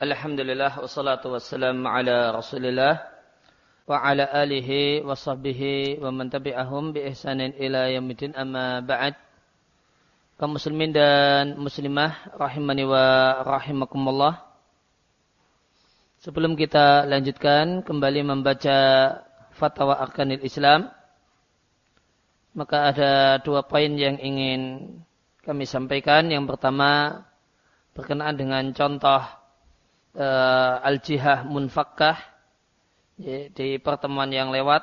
Alhamdulillah wassalatu wassalamu ala Rasulillah wa ala alihi wa sahbihi wa man tabi'ahum bi ihsanin ila yaumil amma ba'd. Kaum muslimin dan muslimah rahimani wa rahimakumullah. Sebelum kita lanjutkan kembali membaca fatwa arkanil Islam, maka ada dua poin yang ingin kami sampaikan. Yang pertama berkenaan dengan contoh uh, al-jihah munfakkah ya, di pertemuan yang lewat.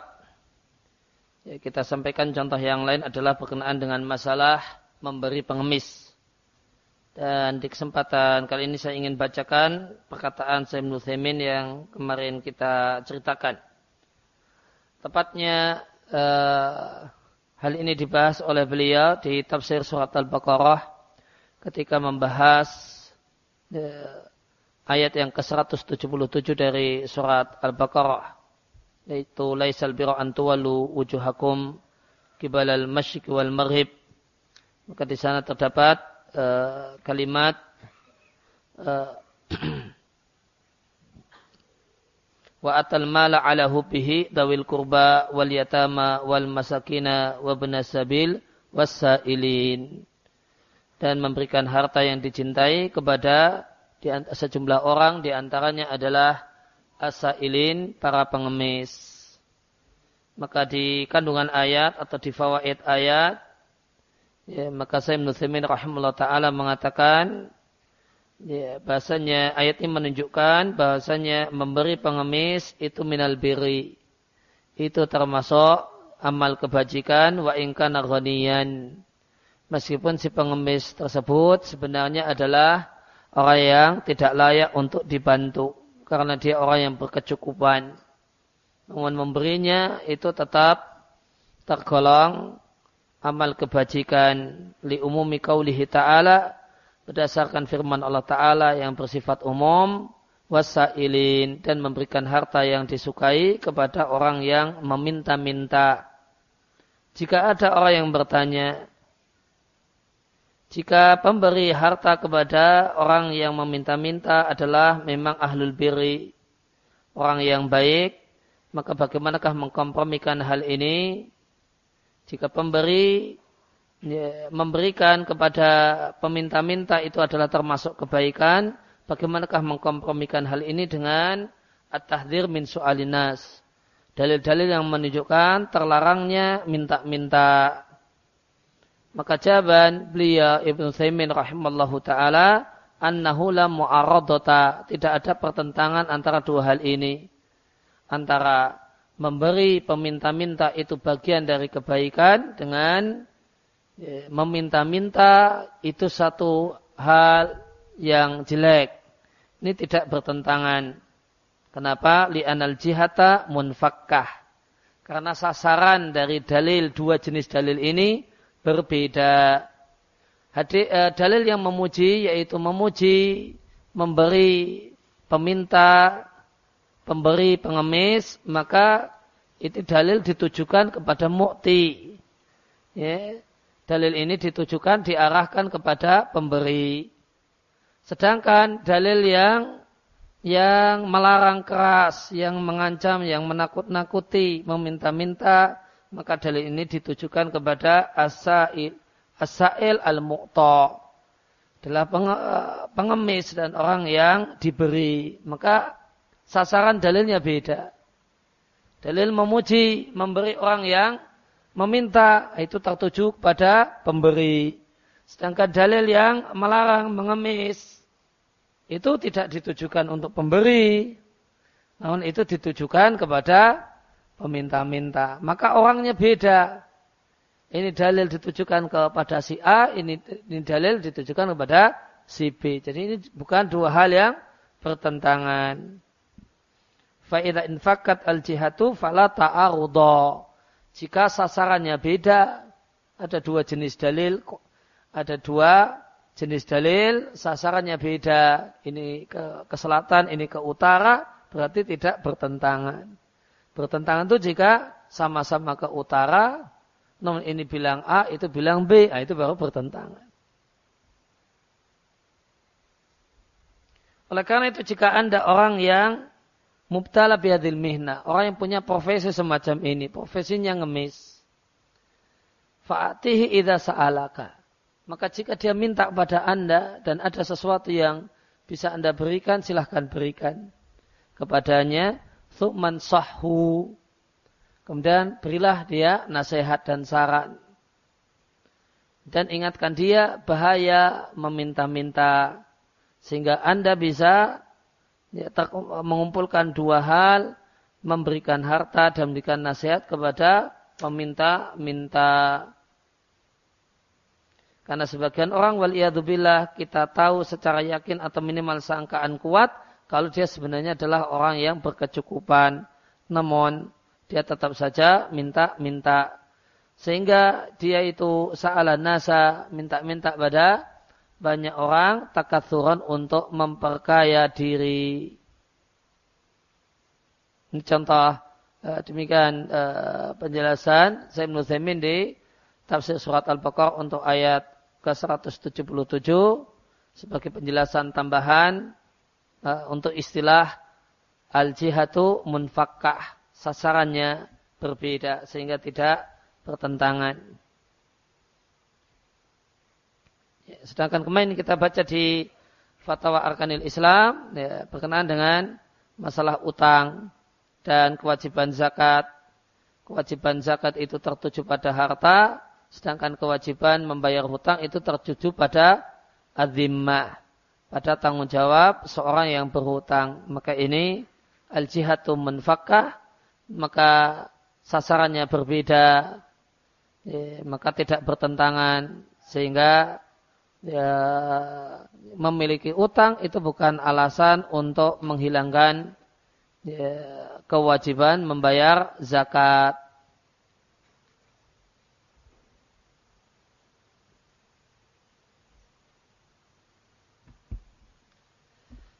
Ya, kita sampaikan contoh yang lain adalah berkenaan dengan masalah memberi pengemis. Dan di kesempatan kali ini saya ingin bacakan perkataan Sayyid Nuthimin yang kemarin kita ceritakan. Tepatnya uh, hal ini dibahas oleh beliau di tafsir surat Al-Baqarah ketika membahas uh, ayat yang ke-177 dari surat Al-Baqarah yaitu laisal birra an tuwallu wujuhakum kibalal masyriq wal maghrib. Maka di sana terdapat uh, kalimat uh, wa atal mala ala hubbihi dawil kurba wal yatama wal masakina wa sabil wasailin dan memberikan harta yang dicintai kepada di sejumlah orang di antaranya adalah asailin para pengemis. Maka di kandungan ayat atau di fawaid ayat ya, maka saya Nuthimin rahimahullah taala mengatakan ya, bahasanya ayat ini menunjukkan bahasanya memberi pengemis itu minal biri. Itu termasuk amal kebajikan wa ingkana Meskipun si pengemis tersebut sebenarnya adalah orang yang tidak layak untuk dibantu karena dia orang yang berkecukupan. Namun memberinya itu tetap tergolong amal kebajikan li umumi kaulihi ta'ala berdasarkan firman Allah Ta'ala yang bersifat umum wasailin dan memberikan harta yang disukai kepada orang yang meminta-minta. Jika ada orang yang bertanya, jika pemberi harta kepada orang yang meminta-minta adalah memang ahlul biri, orang yang baik, maka bagaimanakah mengkompromikan hal ini? Jika pemberi ya, memberikan kepada peminta-minta itu adalah termasuk kebaikan, bagaimanakah mengkompromikan hal ini dengan at-tahdzir min su'alinas? Dalil-dalil yang menunjukkan terlarangnya minta-minta maka jawaban beliau Ibnu Thaimin rahimallahu taala annahu la mu'aradata, tidak ada pertentangan antara dua hal ini. Antara memberi peminta-minta itu bagian dari kebaikan dengan ya, meminta-minta itu satu hal yang jelek. Ini tidak bertentangan. Kenapa? Li'anal jihata munfakkah. Karena sasaran dari dalil dua jenis dalil ini berbeda. Hadi, uh, dalil yang memuji yaitu memuji memberi peminta pemberi pengemis maka itu dalil ditujukan kepada mukti. Ya, dalil ini ditujukan diarahkan kepada pemberi. Sedangkan dalil yang yang melarang keras, yang mengancam, yang menakut-nakuti, meminta-minta, maka dalil ini ditujukan kepada asail asail al-mu'ta. Adalah pengemis dan orang yang diberi. Maka sasaran dalilnya beda. Dalil memuji memberi orang yang meminta itu tertuju kepada pemberi. Sedangkan dalil yang melarang mengemis itu tidak ditujukan untuk pemberi. Namun itu ditujukan kepada peminta-minta. Maka orangnya beda. Ini dalil ditujukan kepada si A, ini, ini dalil ditujukan kepada si B. Jadi ini bukan dua hal yang bertentangan. Fa'idha infakat al-jihatu fala ta'arudha. Jika sasarannya beda, ada dua jenis dalil, ada dua jenis dalil, sasarannya beda. Ini ke, ke selatan, ini ke utara, berarti tidak bertentangan. Bertentangan itu jika sama-sama ke utara, namun ini bilang A, itu bilang B, nah itu baru bertentangan. Oleh karena itu jika anda orang yang mubtala biadil mihna, orang yang punya profesi semacam ini, profesinya ngemis, fa'atihi idha sa'alaka. Maka jika dia minta pada anda dan ada sesuatu yang bisa anda berikan, silahkan berikan kepadanya. Thu'man sahhu. Kemudian berilah dia nasihat dan saran. Dan ingatkan dia bahaya meminta-minta sehingga Anda bisa ya, mengumpulkan dua hal, memberikan harta dan memberikan nasihat kepada peminta-minta. Karena sebagian orang waliyadzubillah kita tahu secara yakin atau minimal sangkaan kuat kalau dia sebenarnya adalah orang yang berkecukupan. Namun dia tetap saja minta-minta. Sehingga dia itu sa'ala nasa minta-minta pada banyak orang takatsuran untuk memperkaya diri. Ini contoh uh, demikian uh, penjelasan saya Nuzaimin di tafsir surat Al-Baqarah untuk ayat ke-177 sebagai penjelasan tambahan untuk istilah al-jihatu munfakkah sasarannya berbeda sehingga tidak bertentangan. Ya, sedangkan kemarin kita baca di Fatwa Arkanil Islam ya, berkenaan dengan masalah utang dan kewajiban zakat. Kewajiban zakat itu tertuju pada harta, sedangkan kewajiban membayar hutang itu tertuju pada azimah, pada tanggung jawab seorang yang berhutang. Maka ini al-jihatu menfakah, maka sasarannya berbeda, ya, maka tidak bertentangan sehingga ya, memiliki utang itu bukan alasan untuk menghilangkan ya, kewajiban membayar zakat.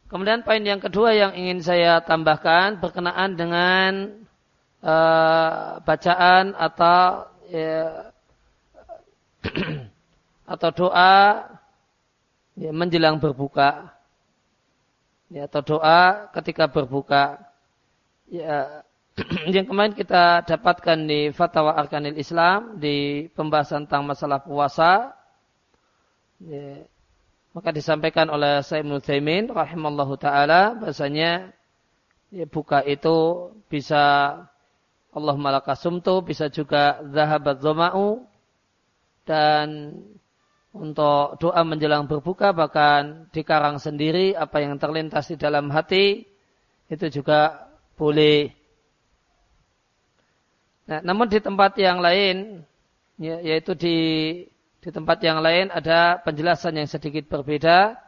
Kemudian poin yang kedua yang ingin saya tambahkan berkenaan dengan uh, bacaan atau ya, atau doa ya, menjelang berbuka. Ya, atau doa ketika berbuka. Ya yang kemarin kita dapatkan di Fatwa Arkanil Islam di pembahasan tentang masalah puasa. Ya, maka disampaikan oleh Sayyid Nuzaimin rahimallahu taala bahasanya ya, buka itu bisa Allah malakasumtu bisa juga zahabat zama'u dan untuk doa menjelang berbuka bahkan dikarang sendiri apa yang terlintas di dalam hati itu juga boleh. Nah, namun di tempat yang lain ya, yaitu di di tempat yang lain ada penjelasan yang sedikit berbeda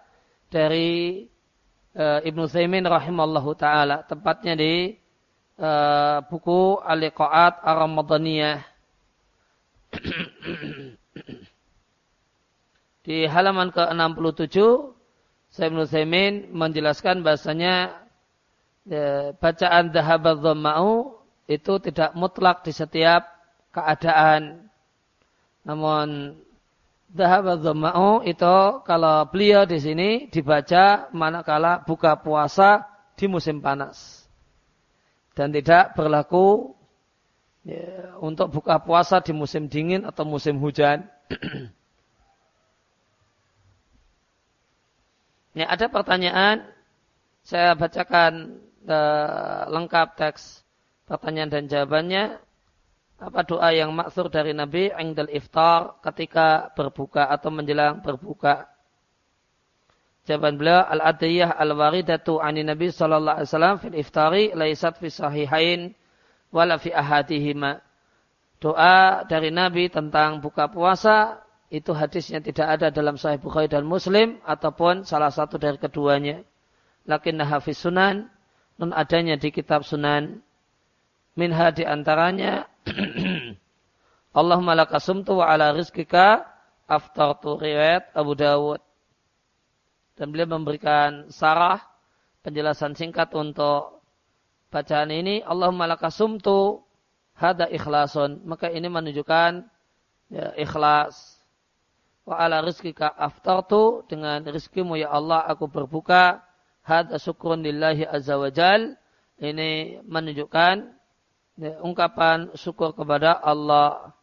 dari e, Ibnu Zaimin rahimallahu taala tempatnya di e, buku Al-Liqaat Ar-Ramadaniyah Di halaman ke-67, Sayyid Nusaimin menjelaskan bahasanya ya, bacaan Zahabat Dhamma'u itu tidak mutlak di setiap keadaan. Namun Zahabat Dhamma'u itu kalau beliau di sini dibaca manakala buka puasa di musim panas. Dan tidak berlaku ya, untuk buka puasa di musim dingin atau musim hujan. Ya, ada pertanyaan, saya bacakan uh, lengkap teks pertanyaan dan jawabannya. Apa doa yang maksur dari Nabi Engdal iftar ketika berbuka atau menjelang berbuka? Jawaban beliau al-adiyah al-waridatu ani Nabi sallallahu alaihi wasallam fil iftari laisat fi sahihain wala fi ahadihima. Doa dari Nabi tentang buka puasa itu hadisnya tidak ada dalam Sahih Bukhari dan Muslim ataupun salah satu dari keduanya. Lakin hafiz sunan non adanya di kitab sunan minha di antaranya Allahumma laka sumtu wa ala rizkika aftartu riwayat Abu Dawud. Dan beliau memberikan sarah penjelasan singkat untuk bacaan ini Allahumma laka sumtu hada ikhlasun. Maka ini menunjukkan ya, ikhlas wa ala rizkika aftartu dengan rizkimu ya Allah aku berbuka hadza syukrun lillahi azza wajal ini menunjukkan ungkapan syukur kepada Allah.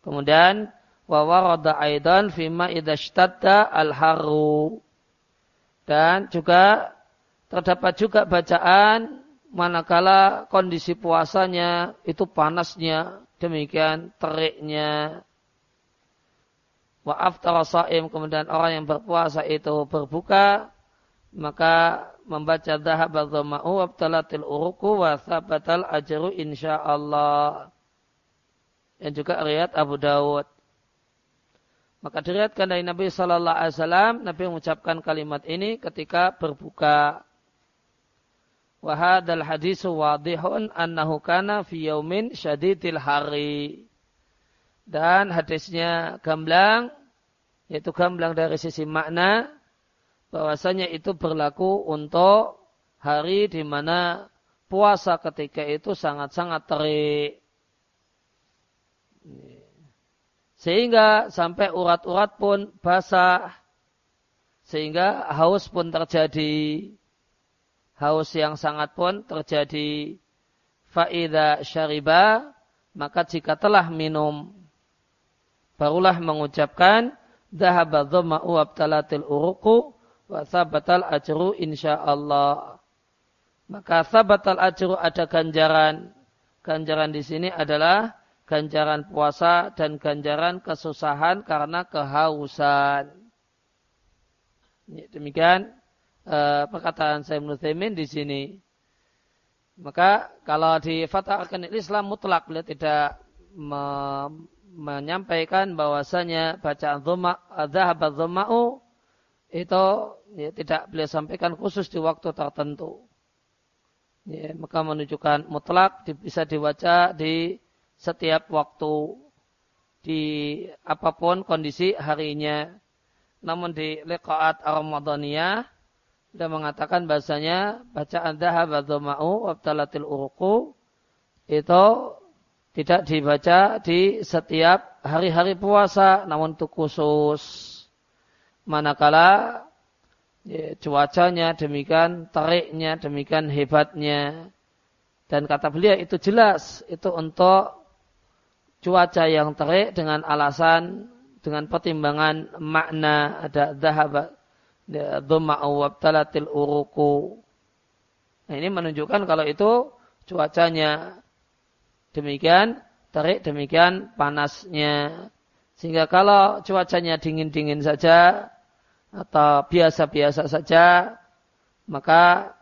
Kemudian wa warada aidan fima idza al-haru. Dan juga terdapat juga bacaan manakala kondisi puasanya itu panasnya, demikian teriknya. Wa aftara saim kemudian orang yang berpuasa itu berbuka maka membaca dhahab dhama'u wabtalatil uruku wa thabatal ajru insyaallah. Yang juga riwayat Abu Dawud. Maka diriatkan dari Nabi Sallallahu Alaihi Wasallam, Nabi mengucapkan kalimat ini ketika berbuka. Wahadal hadisu wadihun annahu kana fi yaumin syadidil hari. Dan hadisnya gamblang, yaitu gamblang dari sisi makna, bahwasanya itu berlaku untuk hari di mana puasa ketika itu sangat-sangat terik. Sehingga sampai urat-urat pun basah. Sehingga haus pun terjadi. Haus yang sangat pun terjadi. Fa'idha syariba. Maka jika telah minum. Barulah mengucapkan. Dahaba dhamma'u abtalatil uruku. Wa ajru insyaallah. Maka thabatal ajru ada ganjaran. Ganjaran di sini adalah ganjaran puasa dan ganjaran kesusahan karena kehausan. Demikian uh, perkataan saya Nuthimin di sini. Maka kalau di Fatah Arkanil Islam mutlak beliau tidak me menyampaikan bahwasanya bacaan dhumma dhahabat dhumma'u itu ya, tidak beliau sampaikan khusus di waktu tertentu. Ya, maka menunjukkan mutlak bisa dibaca di setiap waktu di apa pun kondisi harinya. Namun di liqaat Ramadaniyah dia mengatakan bahasanya bacaan dhahab ma'u wabtalatil uruku itu tidak dibaca di setiap hari-hari puasa namun itu khusus manakala ya, cuacanya demikian teriknya demikian hebatnya dan kata beliau itu jelas itu untuk cuaca yang terik dengan alasan dengan pertimbangan makna ada dhahaba dhamma'u wabtalatil uruku. Nah, ini menunjukkan kalau itu cuacanya demikian terik demikian panasnya. Sehingga kalau cuacanya dingin-dingin saja atau biasa-biasa saja maka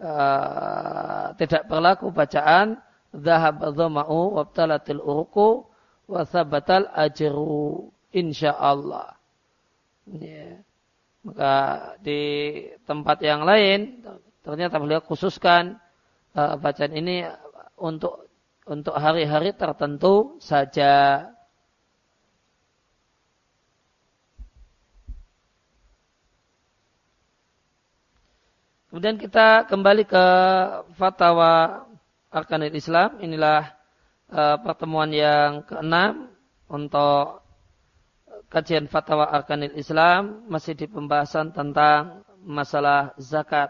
uh, tidak berlaku bacaan Zahab dhama'u wabtalatil uruku wa thabatal ajru insyaallah. Ya. Maka di tempat yang lain ternyata beliau khususkan uh, bacaan ini untuk untuk hari-hari tertentu saja. Kemudian kita kembali ke fatwa Arkanil Islam. Inilah uh, pertemuan yang keenam untuk kajian fatwa Arkanil Islam masih di pembahasan tentang masalah zakat.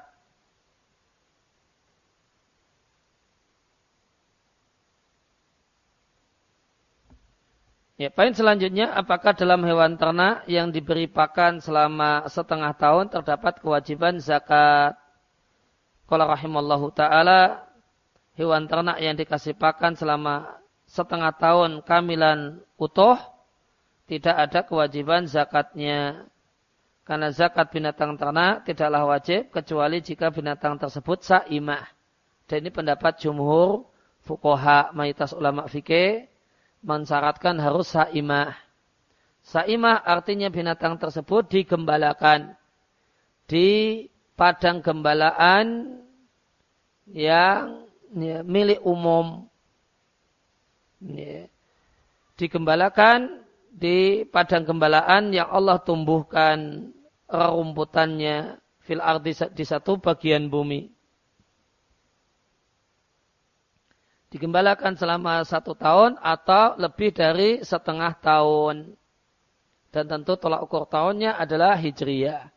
Ya, poin selanjutnya, apakah dalam hewan ternak yang diberi pakan selama setengah tahun terdapat kewajiban zakat? Kalau rahimallahu ta'ala, hewan ternak yang dikasih pakan selama setengah tahun kamilan utuh, tidak ada kewajiban zakatnya. Karena zakat binatang ternak tidaklah wajib kecuali jika binatang tersebut sa'imah. Dan ini pendapat jumhur fukoha mayoritas ulama fikih mensyaratkan harus sa'imah. Sa'imah artinya binatang tersebut digembalakan di padang gembalaan yang ya, milik umum ya, digembalakan di padang gembalaan yang Allah tumbuhkan rumputannya fil ardi di satu bagian bumi. Digembalakan selama satu tahun atau lebih dari setengah tahun. Dan tentu tolak ukur tahunnya adalah hijriyah.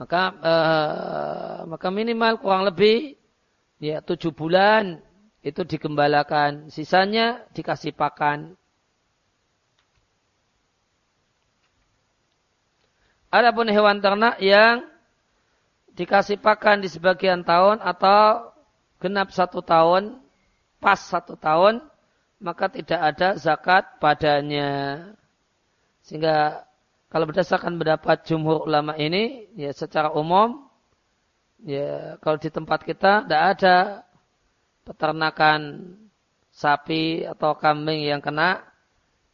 Maka uh, maka minimal kurang lebih ya tujuh bulan itu digembalakan, sisanya dikasih pakan. Adapun hewan ternak yang dikasih pakan di sebagian tahun atau genap satu tahun, pas satu tahun, maka tidak ada zakat padanya. Sehingga kalau berdasarkan pendapat jumhur ulama ini, ya secara umum, ya kalau di tempat kita tidak ada peternakan sapi atau kambing yang kena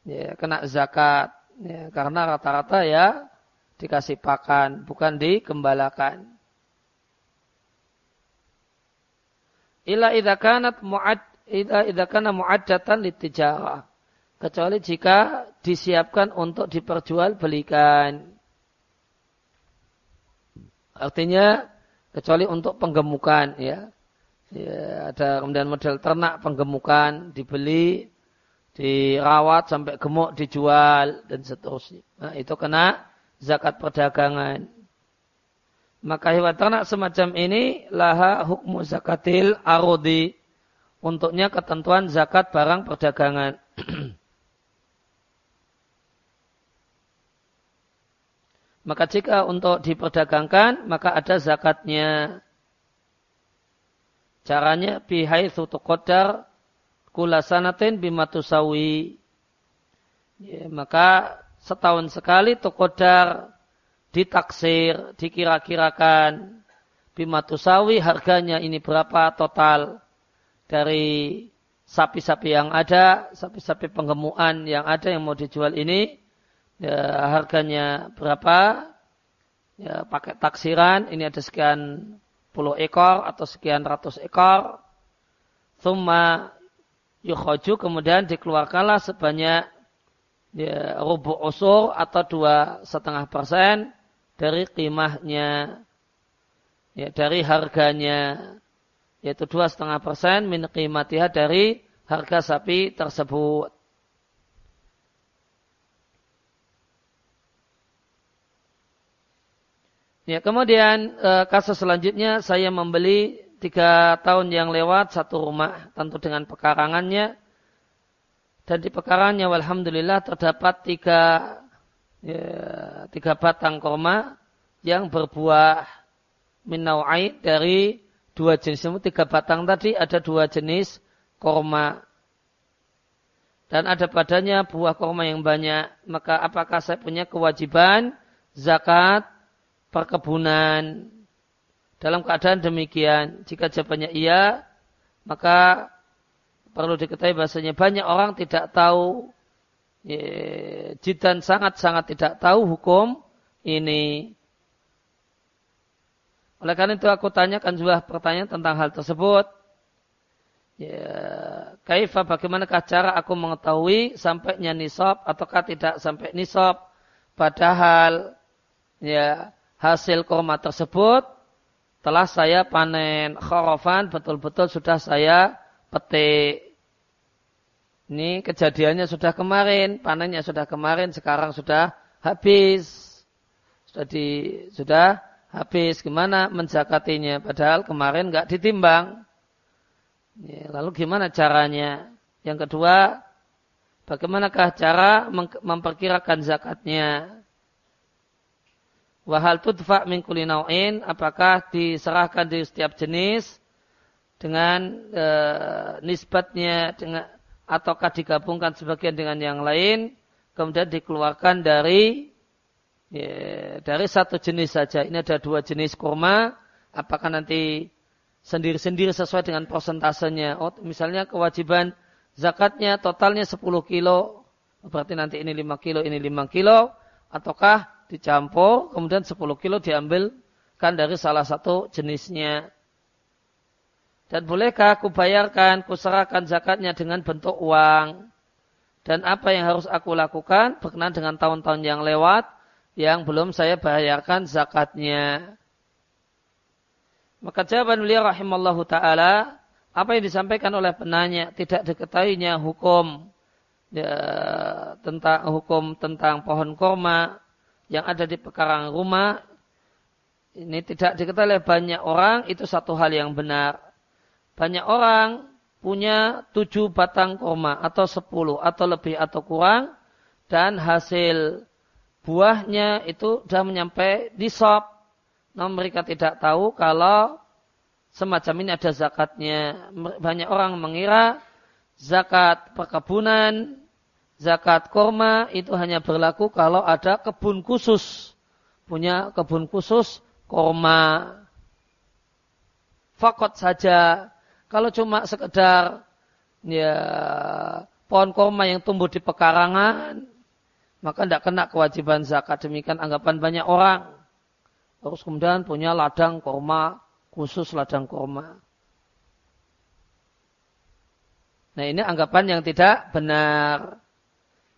ya, kena zakat ya, karena rata-rata ya dikasih pakan bukan dikembalakan. Ila idza mu'ad ila idza kana mu'addatan litijarah. Kecuali jika disiapkan untuk diperjualbelikan. Artinya kecuali untuk penggemukan ya Ya, ada kemudian model ternak penggemukan dibeli, dirawat sampai gemuk dijual dan seterusnya. Nah, itu kena zakat perdagangan. Maka hewan ternak semacam ini laha hukmu zakatil arudi. Untuknya ketentuan zakat barang perdagangan. maka jika untuk diperdagangkan, maka ada zakatnya. Caranya bihaitsu tuqaddar kula sanatin bimatusawi. Ya, maka setahun sekali tuqaddar ditaksir, dikira-kirakan bimatusawi harganya ini berapa total dari sapi-sapi yang ada, sapi-sapi penggemuan yang ada yang mau dijual ini, ya, harganya berapa, ya, pakai taksiran, ini ada sekian 10 ekor atau sekian ratus ekor. Thumma yukhoju kemudian dikeluarkanlah sebanyak ya, rubuh usur atau dua setengah persen dari qimahnya ya, dari harganya yaitu dua setengah persen min dari harga sapi tersebut. Ya, kemudian e, kasus selanjutnya saya membeli tiga tahun yang lewat satu rumah, tentu dengan pekarangannya. Dan di pekarangannya, alhamdulillah terdapat tiga ya, tiga batang korma yang berbuah minawai dari dua jenis. Tiga batang tadi ada dua jenis korma. Dan ada padanya buah korma yang banyak. Maka apakah saya punya kewajiban zakat perkebunan. Dalam keadaan demikian, jika jawabannya iya, maka perlu diketahui bahasanya banyak orang tidak tahu, jidan sangat-sangat tidak tahu hukum ini. Oleh karena itu aku tanyakan juga pertanyaan tentang hal tersebut. Ya, kaifa bagaimanakah cara aku mengetahui sampainya nisab ataukah tidak sampai nisab padahal ya hasil kurma tersebut telah saya panen khorofan betul-betul sudah saya petik. Ini kejadiannya sudah kemarin, panennya sudah kemarin, sekarang sudah habis. Sudah di sudah habis. Gimana menjakatinya? Padahal kemarin nggak ditimbang. Ya, lalu gimana caranya? Yang kedua, bagaimanakah cara memperkirakan zakatnya? Wahal tudfa min kulli nau'in, apakah diserahkan di setiap jenis dengan e, nisbatnya dengan ataukah digabungkan sebagian dengan yang lain, kemudian dikeluarkan dari ya, dari satu jenis saja. Ini ada dua jenis kurma, apakah nanti sendiri-sendiri sesuai dengan persentasenya. Oh, misalnya kewajiban zakatnya totalnya 10 kilo, berarti nanti ini 5 kilo, ini 5 kilo, ataukah dicampur, kemudian 10 kilo diambil kan dari salah satu jenisnya. Dan bolehkah aku bayarkan, kuserahkan zakatnya dengan bentuk uang? Dan apa yang harus aku lakukan berkenaan dengan tahun-tahun yang lewat yang belum saya bayarkan zakatnya? Maka jawaban beliau rahimallahu ta'ala, apa yang disampaikan oleh penanya tidak diketahuinya hukum ya, tentang hukum tentang pohon korma yang ada di pekarangan rumah ini tidak diketahui banyak orang itu satu hal yang benar. Banyak orang punya tujuh batang kurma atau sepuluh atau lebih atau kurang dan hasil buahnya itu sudah menyampai di sop. Namun mereka tidak tahu kalau semacam ini ada zakatnya. Banyak orang mengira zakat perkebunan, zakat kurma itu hanya berlaku kalau ada kebun khusus. Punya kebun khusus kurma. Fakot saja kalau cuma sekedar ya pohon korma yang tumbuh di pekarangan, maka tidak kena kewajiban zakat. Demikian anggapan banyak orang. Terus kemudian punya ladang korma, khusus ladang korma. Nah ini anggapan yang tidak benar.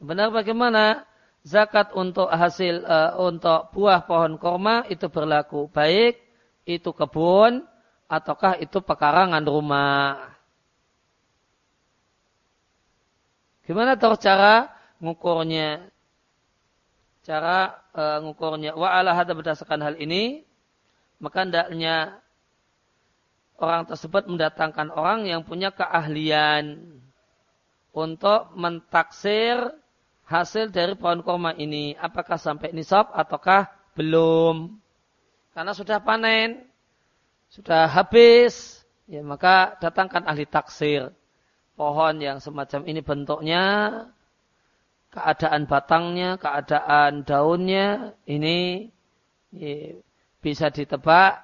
Benar bagaimana? Zakat untuk hasil uh, untuk buah pohon korma itu berlaku baik itu kebun ataukah itu pekarangan rumah. Gimana tahu cara ngukurnya? Cara e, ngukurnya. Wa ala hada berdasarkan hal ini, maka hendaknya orang tersebut mendatangkan orang yang punya keahlian untuk mentaksir hasil dari pohon kurma ini. Apakah sampai nisab ataukah belum? Karena sudah panen sudah habis, ya maka datangkan ahli taksir. Pohon yang semacam ini bentuknya, keadaan batangnya, keadaan daunnya, ini ya, bisa ditebak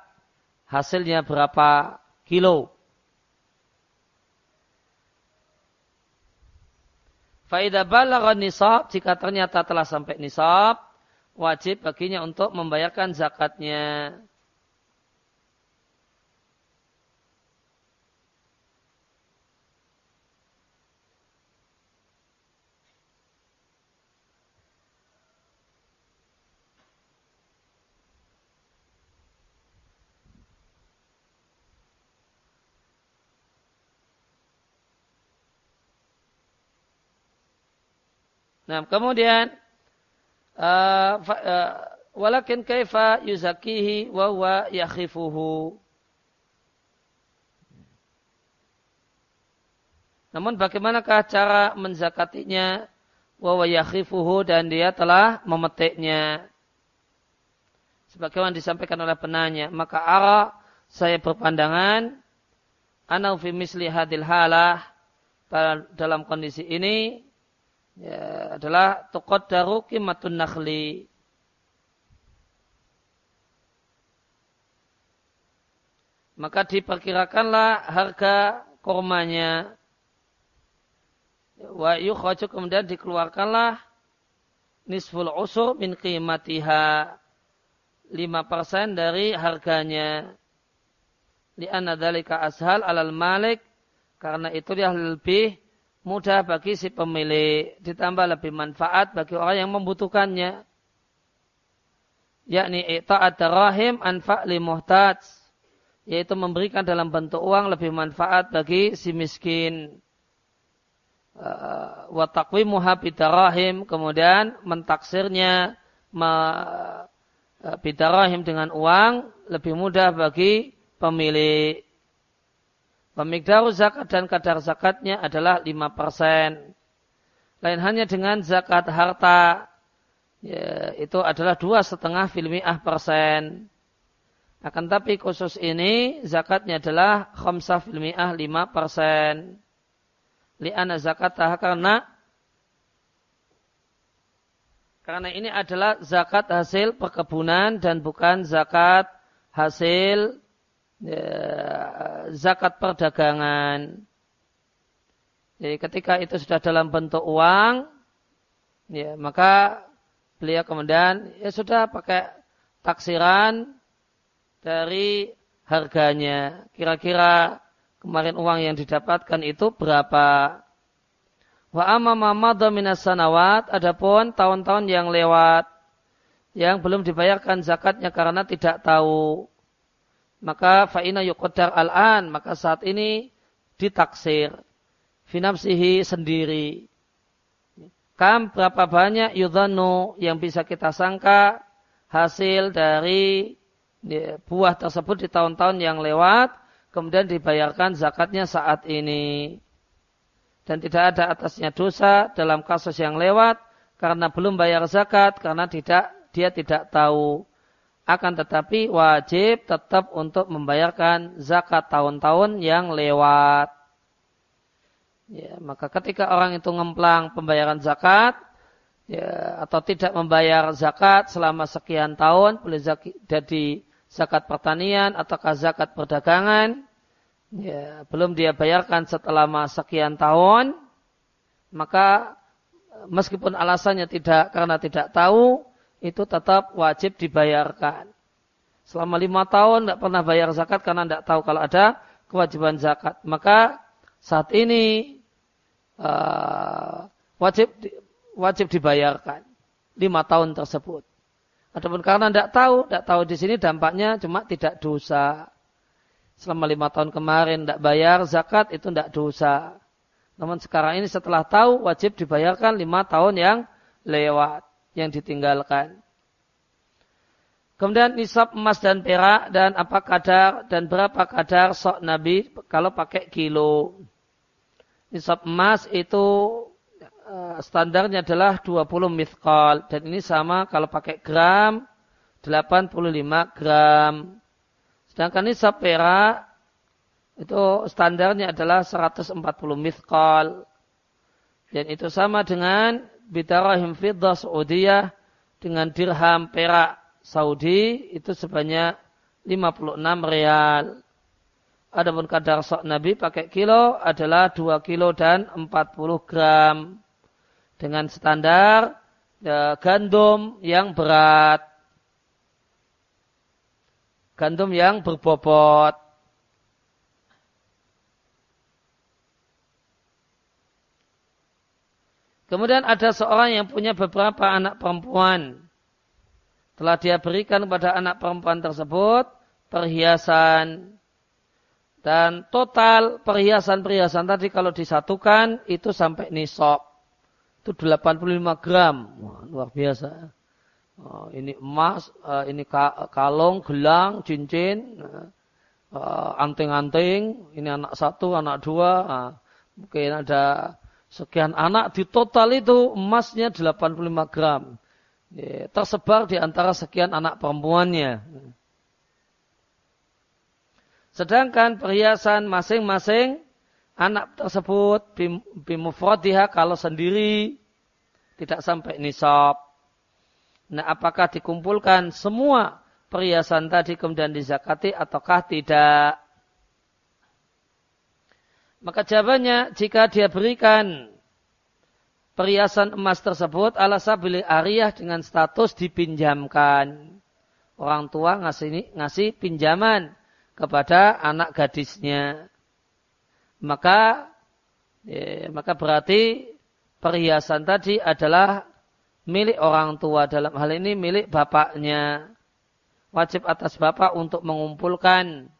hasilnya berapa kilo. Faidah balagha nisab, jika ternyata telah sampai nisab, wajib baginya untuk membayarkan zakatnya. Nah, kemudian uh, uh, walakin kaifa yuzakihi wa huwa yakhifuhu. Namun bagaimanakah cara menzakatinya wa yakhifuhu dan dia telah memetiknya. Sebagaimana disampaikan oleh penanya, maka ara saya berpandangan anau fi misli hadil halah dalam kondisi ini ya, adalah daru kimatun nakhli. Maka diperkirakanlah harga kormanya. Wa yukhraju kemudian dikeluarkanlah nisful usur min qimatiha. 5% dari harganya. Lianna dalika ashal alal malik. Karena itu dia lebih mudah bagi si pemilik, ditambah lebih manfaat bagi orang yang membutuhkannya. Yakni i'ta'at rahim anfa' li muhtaj, yaitu memberikan dalam bentuk uang lebih manfaat bagi si miskin. Uh, wa taqwimuha bidarahim, kemudian mentaksirnya uh, bidarahim dengan uang lebih mudah bagi pemilik. Pemikdaru zakat dan kadar zakatnya adalah 5%. Lain hanya dengan zakat harta, ya, itu adalah dua setengah filmiah persen. Akan tapi khusus ini zakatnya adalah khamsah filmiah 5 persen. Li'ana zakat karena karena ini adalah zakat hasil perkebunan dan bukan zakat hasil ya, zakat perdagangan. Jadi ketika itu sudah dalam bentuk uang, ya maka beliau kemudian ya sudah pakai taksiran dari harganya. Kira-kira kemarin uang yang didapatkan itu berapa? Wa amma madha minas sanawat, adapun tahun-tahun yang lewat yang belum dibayarkan zakatnya karena tidak tahu maka fa'ina yuqaddar al-an, maka saat ini ditaksir. Finapsihi sendiri. Kam berapa banyak yudhanu yang bisa kita sangka hasil dari ya, buah tersebut di tahun-tahun yang lewat, kemudian dibayarkan zakatnya saat ini. Dan tidak ada atasnya dosa dalam kasus yang lewat karena belum bayar zakat, karena tidak dia tidak tahu. Akan tetapi wajib tetap untuk membayarkan zakat tahun-tahun yang lewat. Ya, maka ketika orang itu ngemplang pembayaran zakat, ya, atau tidak membayar zakat selama sekian tahun, boleh jadi zakat pertanian atau zakat perdagangan, ya, belum dia bayarkan setelah sekian tahun, maka meskipun alasannya tidak karena tidak tahu, itu tetap wajib dibayarkan. Selama lima tahun tidak pernah bayar zakat karena tidak tahu kalau ada kewajiban zakat. Maka saat ini uh, wajib wajib dibayarkan lima tahun tersebut. Adapun karena tidak tahu, tidak tahu di sini dampaknya cuma tidak dosa. Selama lima tahun kemarin tidak bayar zakat itu tidak dosa. Namun sekarang ini setelah tahu wajib dibayarkan lima tahun yang lewat yang ditinggalkan. Kemudian nisab emas dan perak dan apa kadar dan berapa kadar sok Nabi kalau pakai kilo. Nisab emas itu uh, standarnya adalah 20 mithqal dan ini sama kalau pakai gram 85 gram. Sedangkan nisab perak itu standarnya adalah 140 mithqal. Dan itu sama dengan bidarahim fiddah Saudiyah dengan dirham perak Saudi itu sebanyak 56 real. Adapun kadar sok Nabi pakai kilo adalah 2 kilo dan 40 gram. Dengan standar ya, gandum yang berat. Gandum yang berbobot. Kemudian ada seorang yang punya beberapa anak perempuan. Telah dia berikan kepada anak perempuan tersebut perhiasan. Dan total perhiasan-perhiasan tadi kalau disatukan itu sampai nisab. Itu 85 gram. Wah, luar biasa. Oh, ini emas, uh, ini kalung, gelang, cincin, uh, anting-anting. Ini anak satu, anak dua. Uh, mungkin ada Sekian anak di total itu emasnya 85 gram. Tersebar di antara sekian anak perempuannya. Sedangkan perhiasan masing-masing anak tersebut bimufrodiha kalau sendiri tidak sampai nisab. Nah apakah dikumpulkan semua perhiasan tadi kemudian dizakati ataukah tidak? Maka jawabannya jika dia berikan perhiasan emas tersebut ala sabili ariyah dengan status dipinjamkan. Orang tua ngasih, ngasih pinjaman kepada anak gadisnya. Maka ya, maka berarti perhiasan tadi adalah milik orang tua dalam hal ini milik bapaknya. Wajib atas bapak untuk mengumpulkan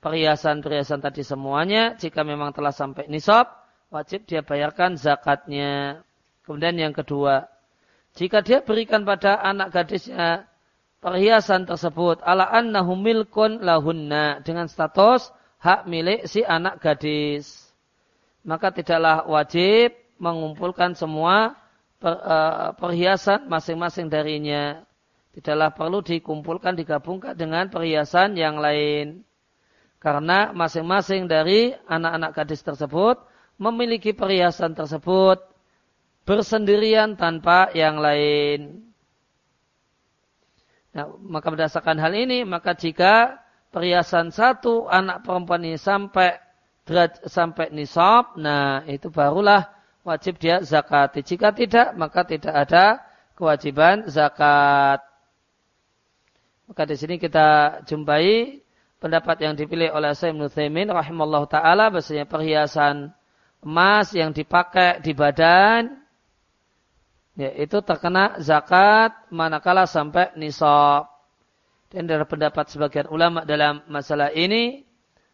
perhiasan-perhiasan tadi semuanya, jika memang telah sampai nisab, wajib dia bayarkan zakatnya. Kemudian yang kedua, jika dia berikan pada anak gadisnya perhiasan tersebut ala annahu milkun lahunna dengan status hak milik si anak gadis. Maka tidaklah wajib mengumpulkan semua uh, perhiasan masing-masing darinya. Tidaklah perlu dikumpulkan, digabungkan dengan perhiasan yang lain. Karena masing-masing dari anak-anak gadis tersebut memiliki perhiasan tersebut bersendirian tanpa yang lain. Nah, maka berdasarkan hal ini, maka jika perhiasan satu anak perempuan ini sampai sampai nisab, nah itu barulah wajib dia zakat. Jika tidak, maka tidak ada kewajiban zakat. Maka di sini kita jumpai pendapat yang dipilih oleh Syekh Ibnu rahimallahu taala bahasanya perhiasan emas yang dipakai di badan ya itu terkena zakat manakala sampai nisab. Dan dari pendapat sebagian ulama dalam masalah ini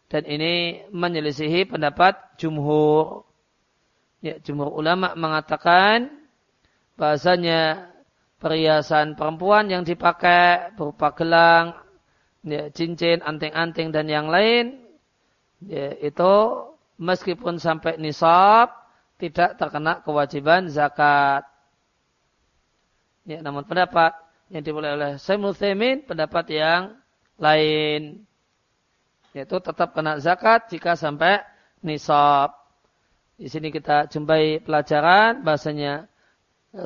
dan ini menyelisihi pendapat jumhur. Ya, jumhur ulama mengatakan bahasanya perhiasan perempuan yang dipakai berupa gelang, ya, cincin, anting-anting dan yang lain, ya, itu meskipun sampai nisab tidak terkena kewajiban zakat. Ya, namun pendapat yang dimulai oleh Sayyid Themin, pendapat yang lain. Yaitu tetap kena zakat jika sampai nisab. Di sini kita jumpai pelajaran bahasanya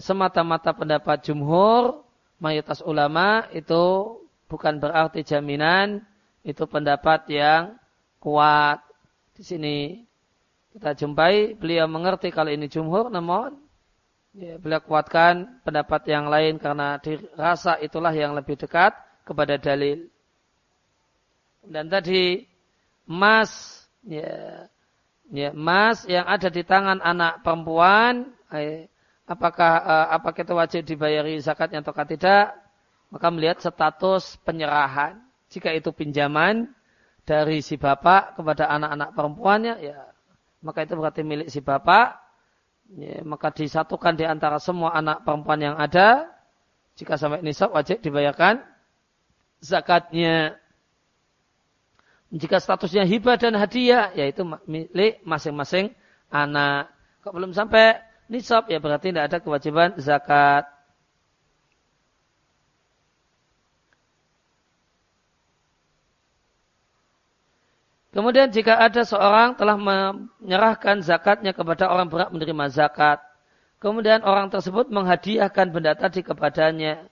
semata-mata pendapat jumhur, mayoritas ulama itu bukan berarti jaminan itu pendapat yang kuat. Di sini kita jumpai beliau mengerti kalau ini jumhur namun ya, beliau kuatkan pendapat yang lain karena dirasa itulah yang lebih dekat kepada dalil. Dan tadi emas ya, ya emas yang ada di tangan anak perempuan eh, apakah uh, apakah itu wajib dibayari zakatnya atau tidak maka melihat status penyerahan jika itu pinjaman dari si bapak kepada anak-anak perempuannya ya maka itu berarti milik si bapak. Ya, maka disatukan di antara semua anak perempuan yang ada jika sampai nisab wajib dibayarkan zakatnya. Jika statusnya hibah dan hadiah yaitu milik masing-masing anak. Kalau belum sampai nisab ya berarti tidak ada kewajiban zakat. Kemudian jika ada seorang telah menyerahkan zakatnya kepada orang berhak menerima zakat, kemudian orang tersebut menghadiahkan benda tadi kepadanya.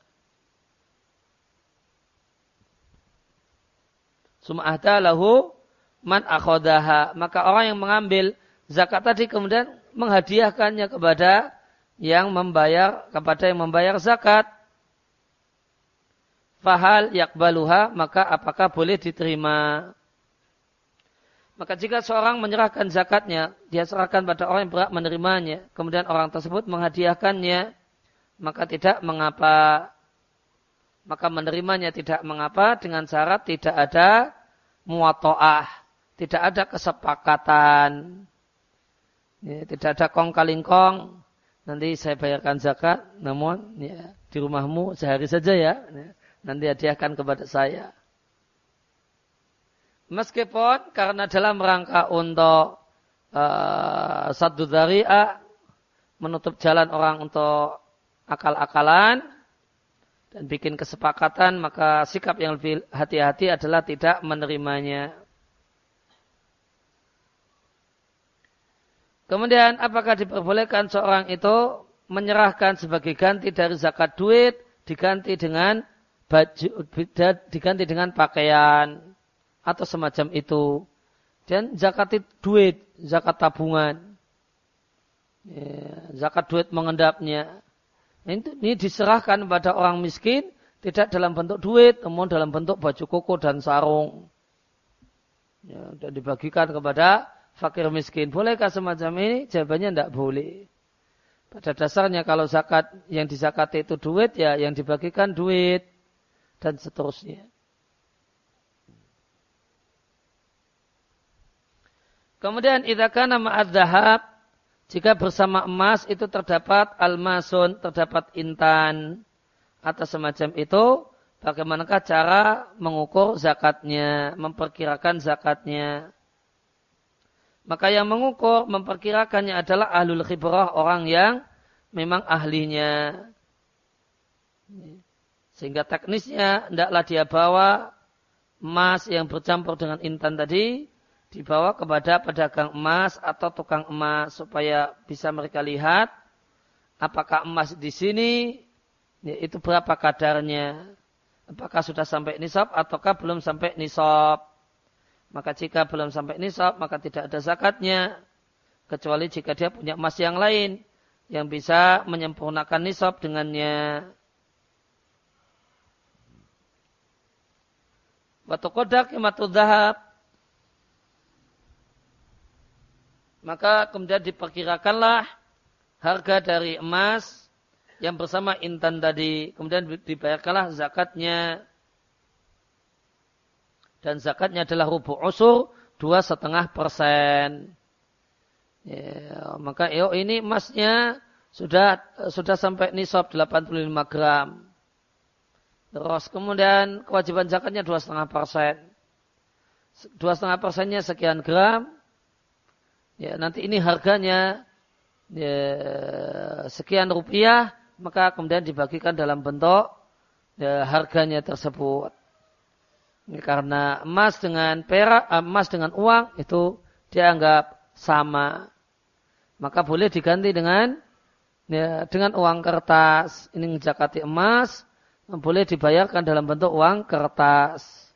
Sum'ahda lahu man akhodaha. Maka orang yang mengambil zakat tadi kemudian menghadiahkannya kepada yang membayar kepada yang membayar zakat. Fahal yakbaluha maka apakah boleh diterima? Maka jika seorang menyerahkan zakatnya, dia serahkan pada orang yang berhak menerimanya, kemudian orang tersebut menghadiahkannya, maka tidak mengapa. Maka menerimanya tidak mengapa dengan syarat tidak ada muatoah, tidak ada kesepakatan. Ya, tidak ada kong kaling kong. Nanti saya bayarkan zakat, namun ya, di rumahmu sehari saja ya. ya nanti hadiahkan kepada saya. Meskipun karena dalam rangka untuk uh, satu dari'ah menutup jalan orang untuk akal-akalan dan bikin kesepakatan maka sikap yang lebih hati-hati adalah tidak menerimanya. Kemudian apakah diperbolehkan seorang itu menyerahkan sebagai ganti dari zakat duit diganti dengan baju diganti dengan pakaian atau semacam itu. Dan zakat itu duit, zakat tabungan. Ya, zakat duit mengendapnya. Ini, ini diserahkan pada orang miskin tidak dalam bentuk duit, namun dalam bentuk baju koko dan sarung. Ya, dan dibagikan kepada fakir miskin. Bolehkah semacam ini? Jawabannya tidak boleh. Pada dasarnya kalau zakat yang dizakati itu duit ya yang dibagikan duit dan seterusnya. Kemudian idza nama ma'ad jika bersama emas itu terdapat almasun, terdapat intan atau semacam itu, bagaimanakah cara mengukur zakatnya, memperkirakan zakatnya? Maka yang mengukur, memperkirakannya adalah ahlul khibrah, orang yang memang ahlinya. Sehingga teknisnya, hendaklah dia bawa emas yang bercampur dengan intan tadi, dibawa kepada pedagang emas atau tukang emas supaya bisa mereka lihat apakah emas di sini ya, itu berapa kadarnya apakah sudah sampai nisab ataukah belum sampai nisab maka jika belum sampai nisab, maka tidak ada zakatnya. Kecuali jika dia punya emas yang lain yang bisa menyempurnakan nisab dengannya. Batu kodak imatu dahab. Maka kemudian diperkirakanlah harga dari emas yang bersama intan tadi. Kemudian dibayarkanlah zakatnya dan zakatnya adalah rubuh usur dua setengah persen. Ya, maka yo ini emasnya sudah sudah sampai nisab 85 gram. Terus kemudian kewajiban zakatnya dua setengah persen. Dua setengah persennya sekian gram. Ya nanti ini harganya ya, sekian rupiah, maka kemudian dibagikan dalam bentuk ya, harganya tersebut. Ya, karena emas dengan perak, eh, emas dengan uang itu dianggap sama. Maka boleh diganti dengan ya, dengan uang kertas. Ini zakati emas, boleh dibayarkan dalam bentuk uang kertas.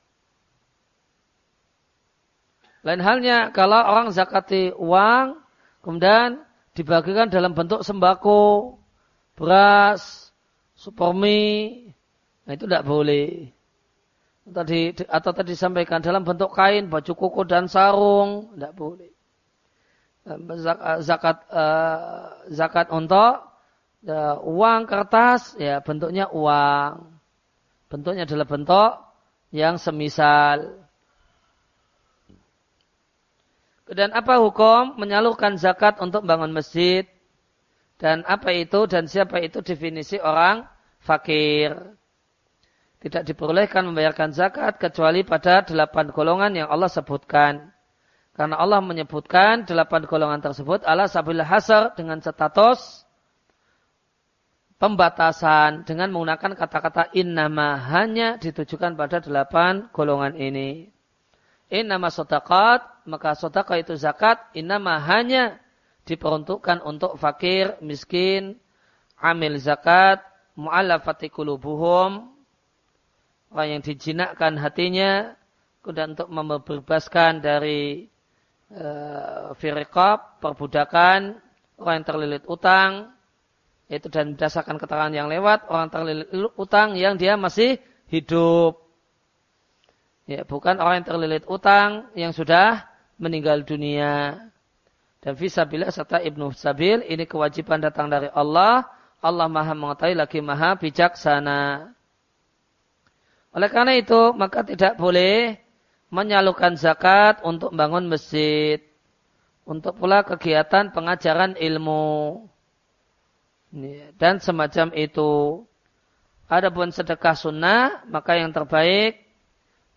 Lain halnya kalau orang zakati uang, kemudian dibagikan dalam bentuk sembako, beras, supermi, nah itu tidak boleh. Tadi atau tadi disampaikan dalam bentuk kain, baju koko dan sarung, tidak boleh. Zakat uh, zakat untuk uh, uang kertas, ya bentuknya uang. Bentuknya adalah bentuk yang semisal. Dan apa hukum menyalurkan zakat untuk bangun masjid? Dan apa itu dan siapa itu definisi orang fakir? Tidak diperbolehkan membayarkan zakat kecuali pada delapan golongan yang Allah sebutkan. Karena Allah menyebutkan delapan golongan tersebut ala sabil hasar dengan status pembatasan dengan menggunakan kata-kata innama hanya ditujukan pada delapan golongan ini. Innama sodakat maka sodakah itu zakat, inama hanya diperuntukkan untuk fakir, miskin, amil zakat, mu'allafati kulubuhum, orang yang dijinakkan hatinya, kemudian untuk membebaskan dari uh, firqab, perbudakan, orang yang terlilit utang, itu dan berdasarkan keterangan yang lewat, orang terlilit utang yang dia masih hidup. Ya, bukan orang yang terlilit utang yang sudah meninggal dunia. Dan visabilillah serta ibnu sabil ini kewajiban datang dari Allah. Allah maha mengetahui lagi maha bijaksana. Oleh karena itu maka tidak boleh menyalurkan zakat untuk bangun masjid. Untuk pula kegiatan pengajaran ilmu. Dan semacam itu. Adapun sedekah sunnah maka yang terbaik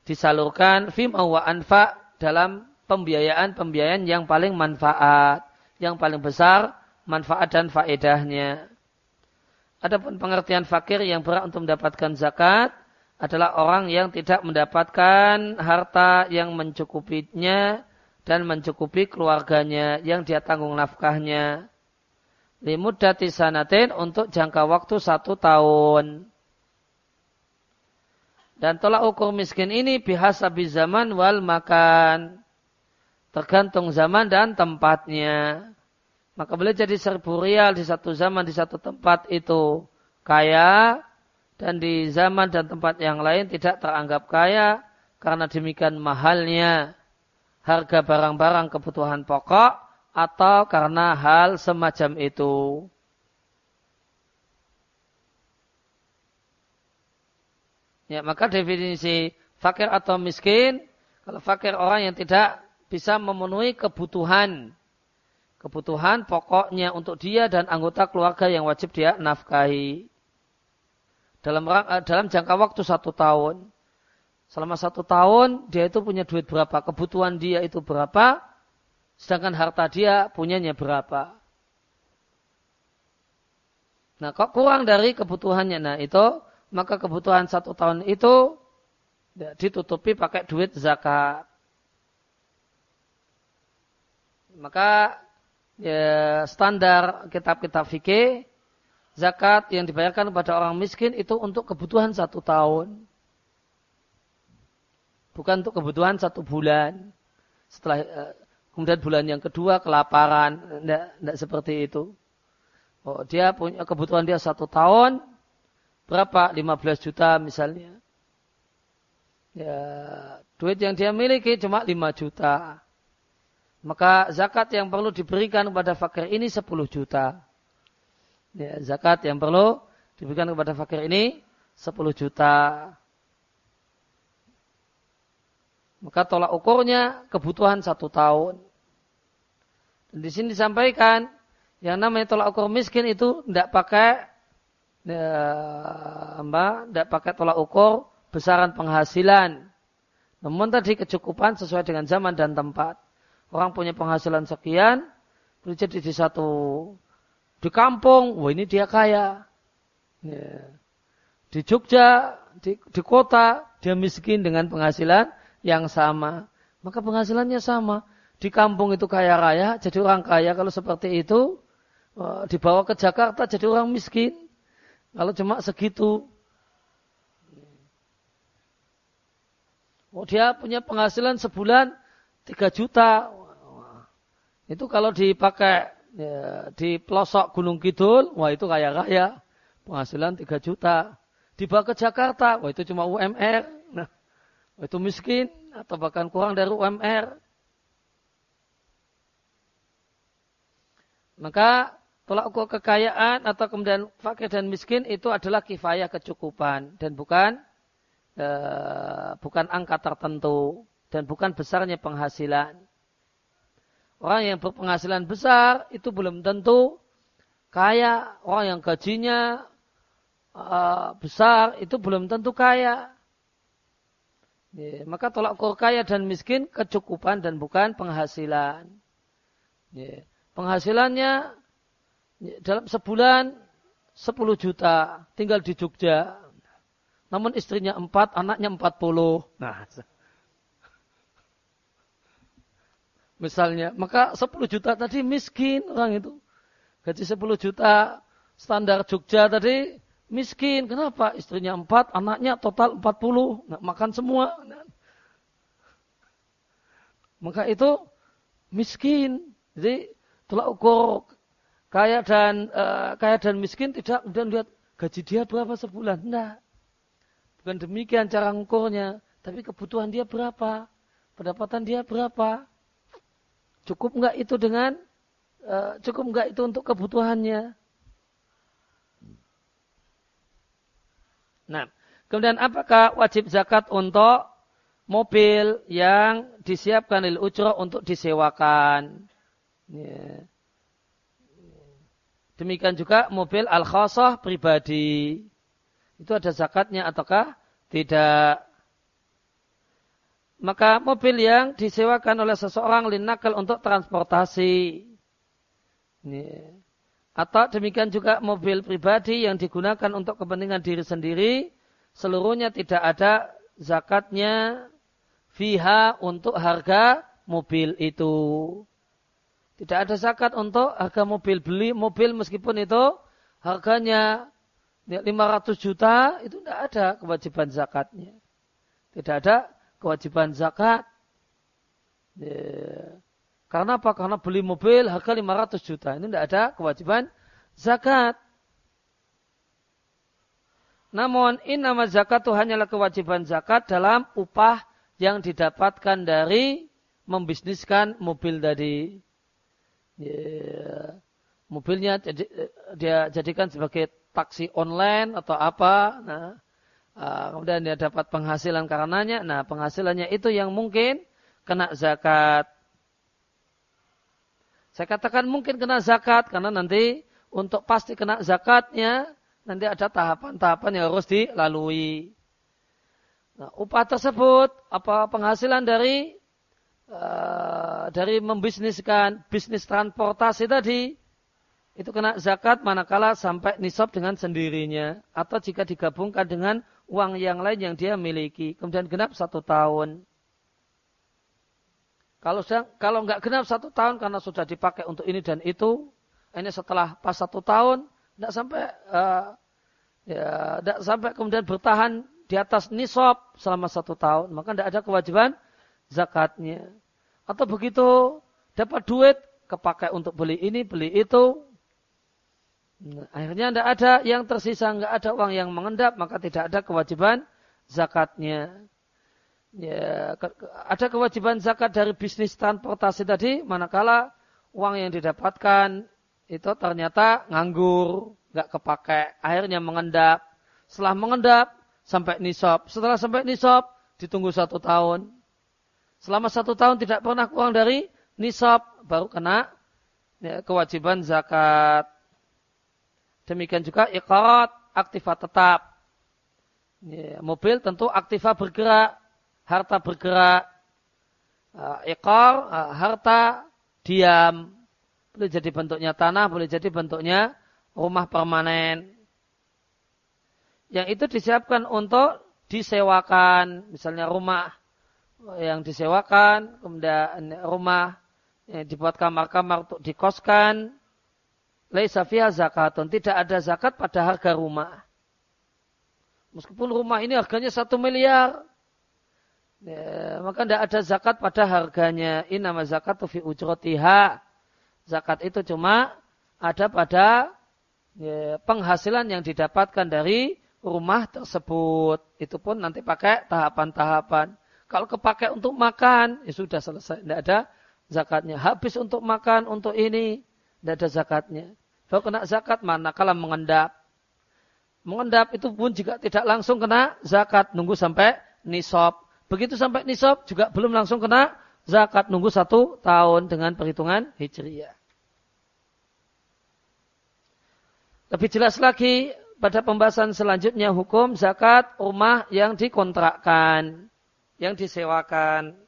disalurkan fim wa anfa dalam pembiayaan-pembiayaan yang paling manfaat, yang paling besar manfaat dan faedahnya. Adapun pengertian fakir yang berat untuk mendapatkan zakat adalah orang yang tidak mendapatkan harta yang mencukupinya dan mencukupi keluarganya yang dia tanggung nafkahnya. Limudati sanatin untuk jangka waktu satu tahun. Dan tolak ukur miskin ini bihasabi zaman wal makan tergantung zaman dan tempatnya. Maka boleh jadi seribu rial di satu zaman, di satu tempat itu kaya, dan di zaman dan tempat yang lain tidak teranggap kaya, karena demikian mahalnya harga barang-barang kebutuhan pokok, atau karena hal semacam itu. Ya, maka definisi fakir atau miskin, kalau fakir orang yang tidak bisa memenuhi kebutuhan. Kebutuhan pokoknya untuk dia dan anggota keluarga yang wajib dia nafkahi. Dalam eh, dalam jangka waktu satu tahun. Selama satu tahun dia itu punya duit berapa kebutuhan dia itu berapa sedangkan harta dia punyanya berapa. Nah kok kurang dari kebutuhannya? Nah itu maka kebutuhan satu tahun itu ditutupi pakai duit zakat maka ya, standar kitab-kitab fikih zakat yang dibayarkan kepada orang miskin itu untuk kebutuhan satu tahun. Bukan untuk kebutuhan satu bulan. Setelah eh, kemudian bulan yang kedua kelaparan, tidak seperti itu. Oh, dia punya kebutuhan dia satu tahun, berapa? 15 juta misalnya. Ya, duit yang dia miliki cuma 5 juta. Maka zakat yang perlu diberikan kepada fakir ini 10 juta. Ya, zakat yang perlu diberikan kepada fakir ini 10 juta. Maka tolak ukurnya kebutuhan satu tahun. Dan di sini disampaikan yang namanya tolak ukur miskin itu tidak pakai ya, mbak tidak pakai tolak ukur besaran penghasilan. Namun tadi kecukupan sesuai dengan zaman dan tempat. Orang punya penghasilan sekian, jadi di satu di kampung, wah ini dia kaya. Ya. Di Jogja, di, di kota, dia miskin dengan penghasilan yang sama. Maka penghasilannya sama. Di kampung itu kaya raya, jadi orang kaya. Kalau seperti itu, dibawa ke Jakarta jadi orang miskin. Kalau cuma segitu, Oh dia punya penghasilan sebulan 3 juta. Itu kalau dipakai ya, di pelosok Gunung Kidul, wah itu kaya-kaya. Penghasilan 3 juta. Dibawa ke Jakarta, wah itu cuma UMR. Nah, itu miskin atau bahkan kurang dari UMR. Maka tolak ukur kekayaan atau kemudian fakir dan miskin itu adalah kifayah kecukupan dan bukan Eh, bukan angka tertentu dan bukan besarnya penghasilan. Orang yang berpenghasilan besar itu belum tentu kaya. Orang yang gajinya uh, besar itu belum tentu kaya. Ya, maka tolak ukur kaya dan miskin kecukupan dan bukan penghasilan. Ya, penghasilannya ya, dalam sebulan 10 juta tinggal di Jogja namun istrinya empat, anaknya empat puluh. Nah, misalnya, maka sepuluh juta tadi miskin orang itu. Gaji sepuluh juta standar Jogja tadi miskin. Kenapa? Istrinya empat, anaknya total empat puluh. Nah, makan semua. Maka itu miskin. Jadi telah ukur kaya dan uh, kaya dan miskin tidak kemudian lihat gaji dia berapa sebulan. Enggak. Bukan demikian cara ngukurnya, tapi kebutuhan dia berapa, pendapatan dia berapa. Cukup enggak itu dengan uh, cukup enggak itu untuk kebutuhannya? Nah, kemudian apakah wajib zakat untuk mobil yang disiapkan lil ujro untuk disewakan? Ya. Demikian juga mobil al-khasah pribadi itu ada zakatnya ataukah tidak? Maka mobil yang disewakan oleh seseorang linakal untuk transportasi. Ini. Atau demikian juga mobil pribadi yang digunakan untuk kepentingan diri sendiri, seluruhnya tidak ada zakatnya fiha untuk harga mobil itu. Tidak ada zakat untuk harga mobil beli mobil meskipun itu harganya 500 juta itu tidak ada kewajiban zakatnya. Tidak ada kewajiban zakat. Ya. Karena apa? Karena beli mobil harga 500 juta. Ini tidak ada kewajiban zakat. Namun in nama zakat itu hanyalah kewajiban zakat dalam upah yang didapatkan dari membisniskan mobil tadi. Ya. Mobilnya dia jadikan sebagai taksi online atau apa, nah, uh, kemudian dia dapat penghasilan karenanya, nah penghasilannya itu yang mungkin kena zakat. Saya katakan mungkin kena zakat karena nanti untuk pasti kena zakatnya nanti ada tahapan-tahapan yang harus dilalui. Nah, upah tersebut apa penghasilan dari uh, dari membisniskan bisnis transportasi tadi itu kena zakat manakala sampai nisab dengan sendirinya atau jika digabungkan dengan uang yang lain yang dia miliki. Kemudian genap satu tahun. Kalau sedang, kalau nggak genap satu tahun karena sudah dipakai untuk ini dan itu ini setelah pas satu tahun tidak sampai uh, ya tidak sampai kemudian bertahan di atas nisab selama satu tahun. Maka tidak ada kewajiban zakatnya. Atau begitu dapat duit kepakai untuk beli ini beli itu Nah, akhirnya tidak ada yang tersisa, nggak ada uang yang mengendap, maka tidak ada kewajiban zakatnya. Ya, ada kewajiban zakat dari bisnis transportasi tadi, manakala uang yang didapatkan itu ternyata nganggur, nggak kepakai, akhirnya mengendap. Setelah mengendap sampai nisab, setelah sampai nisab ditunggu satu tahun. Selama satu tahun tidak pernah uang dari nisab, baru kena ya, kewajiban zakat. Demikian juga ikarat aktiva tetap. Ya, mobil tentu aktiva bergerak, harta bergerak, uh, ekor, uh, harta diam. Boleh jadi bentuknya tanah, boleh jadi bentuknya rumah permanen. Yang itu disiapkan untuk disewakan, misalnya rumah yang disewakan, kemudian rumah yang dibuat kamar-kamar untuk dikoskan, laisa fiha zakatun, tidak ada zakat pada harga rumah. Meskipun rumah ini harganya satu miliar, ya, maka tidak ada zakat pada harganya. Ini nama zakat fi ujrotiha. Zakat itu cuma ada pada ya, penghasilan yang didapatkan dari rumah tersebut. Itu pun nanti pakai tahapan-tahapan. Kalau kepakai untuk makan, ya sudah selesai. Tidak ada zakatnya. Habis untuk makan, untuk ini, tidak ada zakatnya. Kalau kena zakat mana? Kalau mengendap mengendap itu pun juga tidak langsung kena zakat, nunggu sampai nisab. Begitu sampai nisab juga belum langsung kena zakat, nunggu satu tahun dengan perhitungan hijriyah. Lebih jelas lagi pada pembahasan selanjutnya hukum zakat rumah yang dikontrakkan, yang disewakan.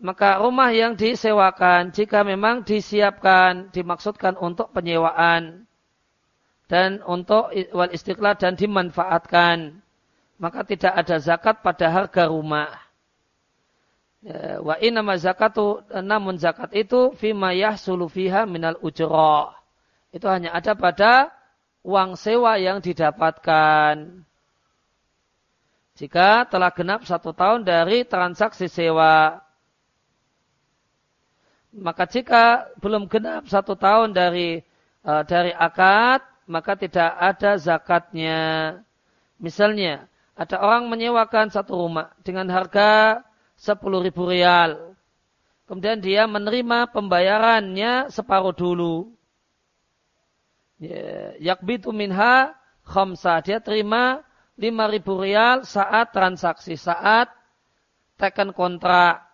Maka rumah yang disewakan jika memang disiapkan, dimaksudkan untuk penyewaan, dan untuk wal istiqlal dan dimanfaatkan maka tidak ada zakat pada harga rumah. Ya, wa inna zakatu namun zakat itu fima yahsulu fiha minal ujrah itu hanya ada pada uang sewa yang didapatkan. Jika telah genap satu tahun dari transaksi sewa maka jika belum genap satu tahun dari uh, dari akad maka tidak ada zakatnya. Misalnya, ada orang menyewakan satu rumah dengan harga 10 ribu rial. Kemudian dia menerima pembayarannya separuh dulu. Ya, yakbitu minha khamsa. Dia terima 5 ribu rial saat transaksi, saat tekan kontrak.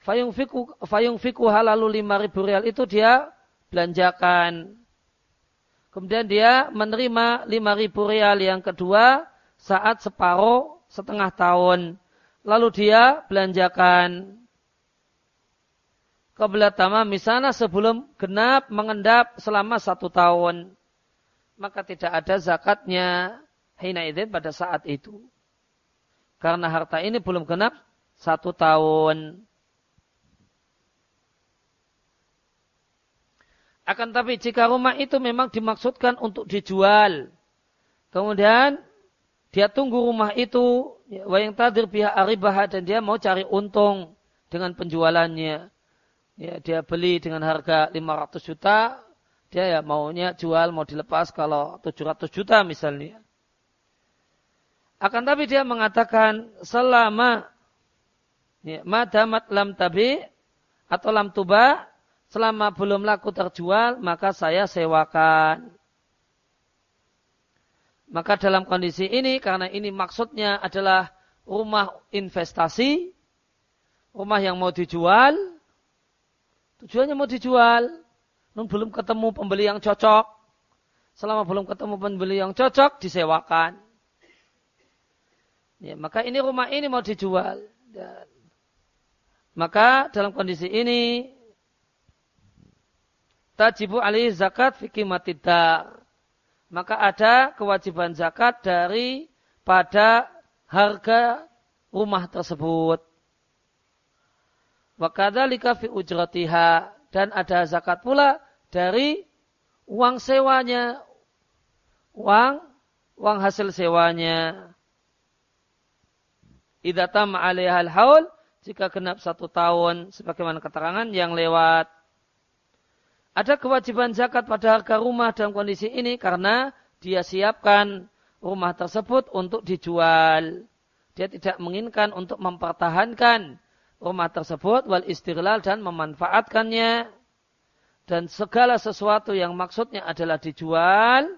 Fayung fiku, fayung fiku halalu 5 ribu rial itu dia belanjakan. Kemudian dia menerima 5.000 rial yang kedua saat separuh setengah tahun. Lalu dia belanjakan kebelatama misalnya sebelum genap mengendap selama satu tahun. Maka tidak ada zakatnya hina izin pada saat itu. Karena harta ini belum genap satu tahun. Akan tapi jika rumah itu memang dimaksudkan untuk dijual. Kemudian dia tunggu rumah itu. Ya, wa yang tadir pihak aribah dan dia mau cari untung dengan penjualannya. Ya, dia beli dengan harga 500 juta. Dia ya maunya jual, mau dilepas kalau 700 juta misalnya. Akan tapi dia mengatakan selama ya, madamat lam tabi atau lam tuba selama belum laku terjual, maka saya sewakan. Maka dalam kondisi ini, karena ini maksudnya adalah rumah investasi, rumah yang mau dijual, tujuannya mau dijual, namun belum ketemu pembeli yang cocok. Selama belum ketemu pembeli yang cocok, disewakan. Ya, maka ini rumah ini mau dijual. Dan maka dalam kondisi ini tajibu alih zakat fikih matidar. Maka ada kewajiban zakat dari pada harga rumah tersebut. Wakadhalika fi ujratiha. Dan ada zakat pula dari uang sewanya. Uang, uang hasil sewanya. Idatam alihal haul. Jika genap satu tahun. Sebagaimana keterangan yang lewat ada kewajiban zakat pada harga rumah dalam kondisi ini karena dia siapkan rumah tersebut untuk dijual. Dia tidak menginginkan untuk mempertahankan rumah tersebut wal istirlal dan memanfaatkannya. Dan segala sesuatu yang maksudnya adalah dijual,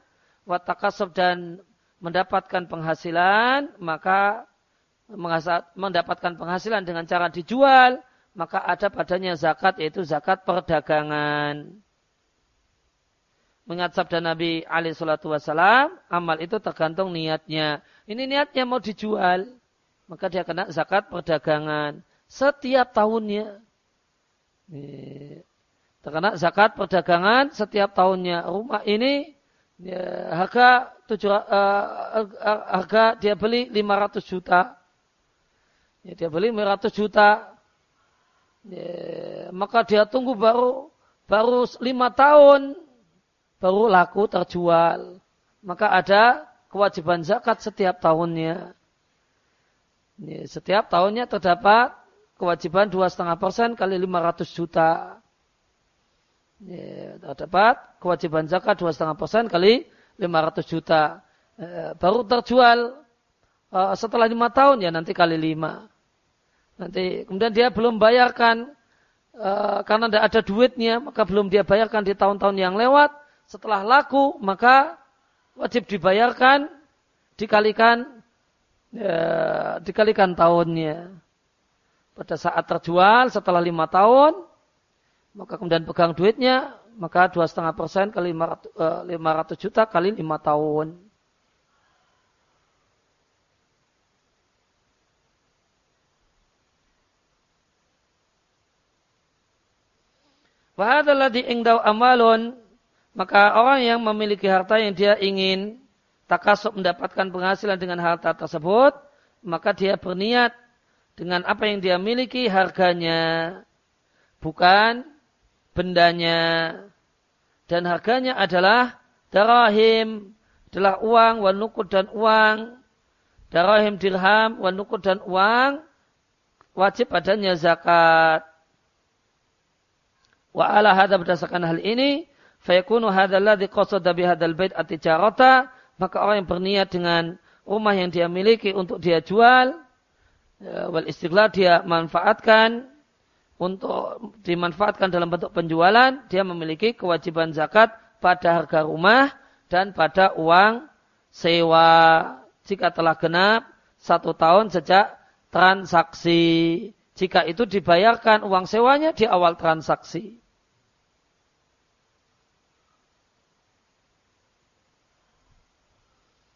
watakasab dan mendapatkan penghasilan, maka mendapatkan penghasilan dengan cara dijual, maka ada padanya zakat yaitu zakat perdagangan. mengat sabda Nabi alaihi salatu wasalam, amal itu tergantung niatnya. Ini niatnya mau dijual, maka dia kena zakat perdagangan setiap tahunnya. Terkena zakat perdagangan setiap tahunnya. Rumah ini ya, harga tujuh, uh, harga dia beli 500 juta. Ya, dia beli 500 juta. Ya, maka dia tunggu baru baru lima tahun baru laku terjual. Maka ada kewajiban zakat setiap tahunnya. Setiap tahunnya terdapat kewajiban 2,5% kali 500 juta. Terdapat kewajiban zakat 2,5% kali 500 juta. Baru terjual eh, setelah lima tahun ya nanti kali lima. Nanti kemudian dia belum bayarkan eh, karena tidak ada duitnya maka belum dia bayarkan di tahun-tahun yang lewat setelah laku maka wajib dibayarkan dikalikan ya, dikalikan tahunnya. Pada saat terjual setelah lima tahun, maka kemudian pegang duitnya, maka dua setengah persen kali lima ratus juta kali lima tahun. Wahadalah di ingdau amalun maka orang yang memiliki harta yang dia ingin takasub mendapatkan penghasilan dengan harta tersebut, maka dia berniat dengan apa yang dia miliki harganya, bukan bendanya. Dan harganya adalah darahim, adalah uang, wanukud dan uang, darahim dirham, wanukud dan uang, wajib adanya zakat. Wa ala hadha berdasarkan hal ini, fayakunu hadalladhi qasada bihadal bait atijarata, maka orang yang berniat dengan rumah yang dia miliki untuk dia jual, ya, wal istiqlal dia manfaatkan untuk dimanfaatkan dalam bentuk penjualan, dia memiliki kewajiban zakat pada harga rumah dan pada uang sewa jika telah genap satu tahun sejak transaksi. Jika itu dibayarkan uang sewanya di awal transaksi.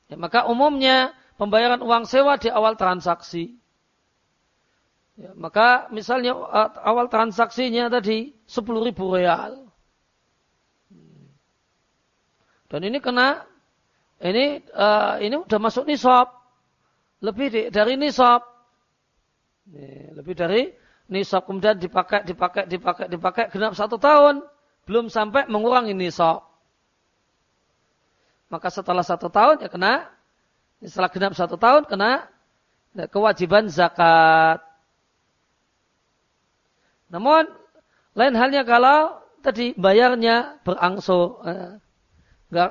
Ya, maka umumnya pembayaran uang sewa di awal transaksi. Ya, maka misalnya uh, awal transaksinya tadi 10 ribu real. Dan ini kena, ini uh, ini udah masuk nisab. Lebih di, dari nisab. lebih dari nisab kemudian dipakai, dipakai, dipakai, dipakai genap satu tahun. Belum sampai mengurangi nisab. Maka setelah satu tahun ya kena, setelah genap satu tahun kena kewajiban zakat. Namun lain halnya kalau tadi bayarnya berangsur. Eh,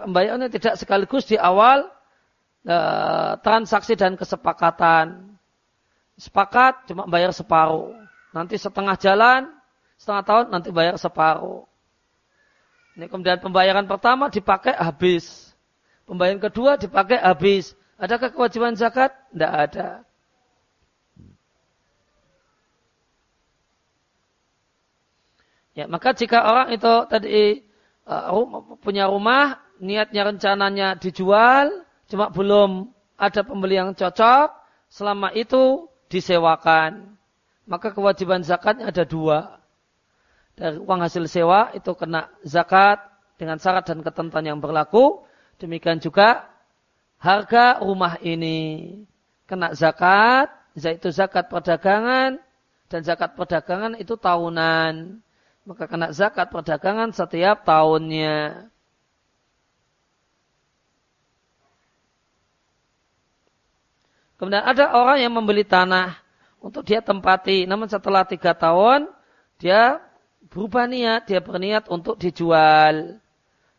bayarnya tidak sekaligus di awal eh, transaksi dan kesepakatan. Sepakat cuma bayar separuh. Nanti setengah jalan, setengah tahun nanti bayar separuh. Ini kemudian pembayaran pertama dipakai habis. Pembayaran kedua dipakai habis. Adakah kewajiban zakat? Tidak ada. Ya, maka jika orang itu tadi uh, punya rumah, niatnya rencananya dijual, cuma belum ada pembeli yang cocok, selama itu disewakan. Maka kewajiban zakatnya ada dua. Dari uang hasil sewa itu kena zakat dengan syarat dan ketentuan yang berlaku. Demikian juga harga rumah ini kena zakat, yaitu zakat perdagangan dan zakat perdagangan itu tahunan. Maka kena zakat perdagangan setiap tahunnya. Kemudian ada orang yang membeli tanah untuk dia tempati, namun setelah tiga tahun dia berubah niat, dia berniat untuk dijual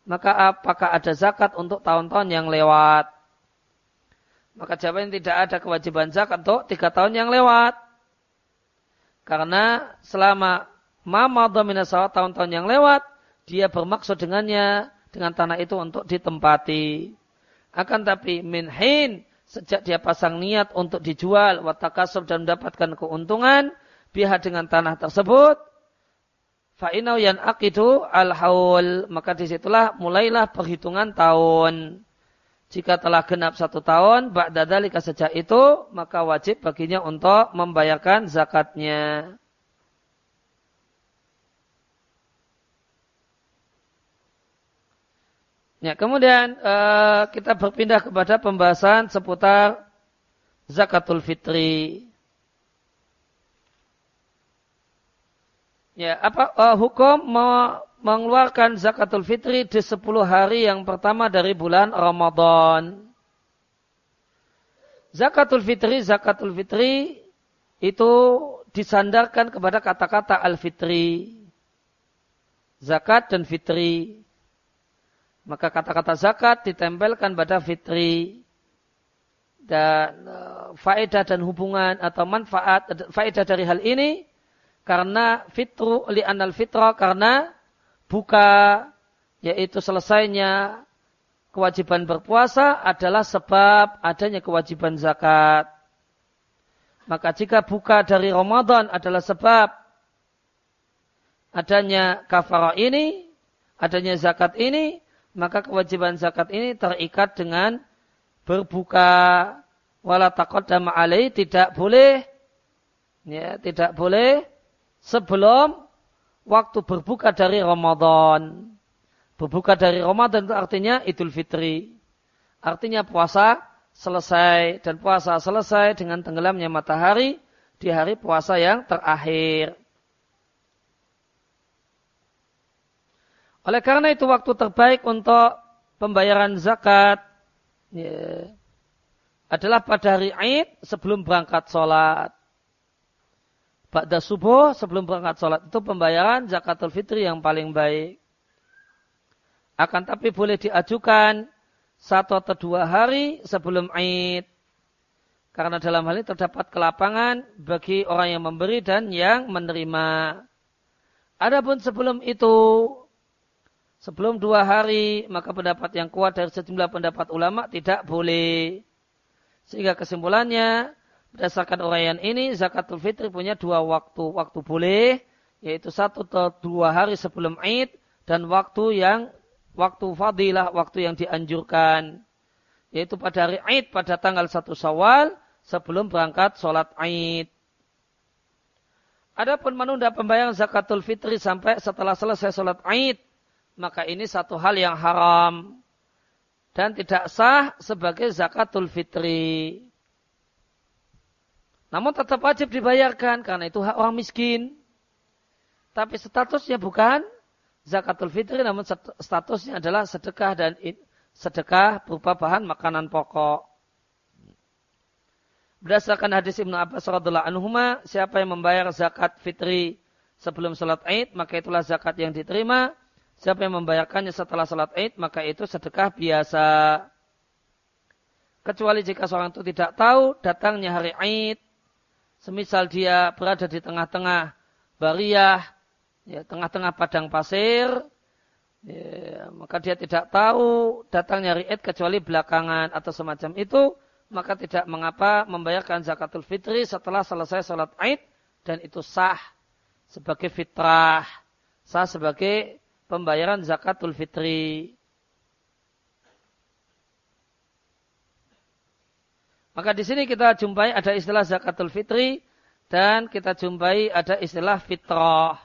maka apakah ada zakat untuk tahun-tahun yang lewat? Maka jawabannya tidak ada kewajiban zakat untuk tiga tahun yang lewat. Karena selama mama dominasa tahun-tahun yang lewat, dia bermaksud dengannya, dengan tanah itu untuk ditempati. Akan tapi minhin, sejak dia pasang niat untuk dijual, watakasub dan mendapatkan keuntungan, pihak dengan tanah tersebut, fa'inau yan akidu al haul maka di situlah mulailah perhitungan tahun. Jika telah genap satu tahun ba'da dalika sejak itu maka wajib baginya untuk membayarkan zakatnya. Ya, kemudian uh, kita berpindah kepada pembahasan seputar zakatul fitri. Ya, apa uh, hukum me mengeluarkan zakatul fitri di 10 hari yang pertama dari bulan Ramadan? Zakatul fitri, zakatul fitri itu disandarkan kepada kata-kata al-fitri. Zakat dan fitri. Maka kata-kata zakat ditempelkan pada fitri dan uh, faedah dan hubungan atau manfaat faedah dari hal ini karena fitru li anal fitra karena buka yaitu selesainya kewajiban berpuasa adalah sebab adanya kewajiban zakat. Maka jika buka dari Ramadan adalah sebab adanya kafarah ini, adanya zakat ini, maka kewajiban zakat ini terikat dengan berbuka wala taqaddama alaih tidak boleh ya tidak boleh sebelum waktu berbuka dari Ramadan. Berbuka dari Ramadan itu artinya Idul Fitri. Artinya puasa selesai dan puasa selesai dengan tenggelamnya matahari di hari puasa yang terakhir. Oleh karena itu waktu terbaik untuk pembayaran zakat ya, adalah pada hari Aid sebelum berangkat sholat. Pada subuh sebelum berangkat sholat itu pembayaran zakatul fitri yang paling baik. Akan tapi boleh diajukan satu atau dua hari sebelum Aid. Karena dalam hal ini terdapat kelapangan bagi orang yang memberi dan yang menerima. Adapun sebelum itu, sebelum dua hari, maka pendapat yang kuat dari sejumlah pendapat ulama tidak boleh. Sehingga kesimpulannya, Berdasarkan uraian ini, zakatul fitri punya dua waktu. Waktu boleh, yaitu satu atau dua hari sebelum Id, dan waktu yang waktu fadilah, waktu yang dianjurkan. Yaitu pada hari Id, pada tanggal satu Syawal, sebelum berangkat sholat Id. Adapun menunda pembayaran zakatul fitri sampai setelah selesai sholat Id, maka ini satu hal yang haram dan tidak sah sebagai zakatul fitri. Namun tetap wajib dibayarkan karena itu hak orang miskin. Tapi statusnya bukan zakatul fitri namun statusnya adalah sedekah dan sedekah berupa bahan makanan pokok. Berdasarkan hadis Ibnu Abbas radhiallahu anhu, siapa yang membayar zakat fitri sebelum salat Id, maka itulah zakat yang diterima. Siapa yang membayarkannya setelah salat Id, maka itu sedekah biasa. Kecuali jika seorang itu tidak tahu datangnya hari Id, semisal dia berada di tengah-tengah bariyah, ya, tengah-tengah padang pasir, ya, maka dia tidak tahu datangnya ri'id kecuali belakangan atau semacam itu, maka tidak mengapa membayarkan zakatul fitri setelah selesai sholat id dan itu sah sebagai fitrah, sah sebagai pembayaran zakatul fitri. Maka di sini kita jumpai ada istilah zakatul fitri dan kita jumpai ada istilah fitrah.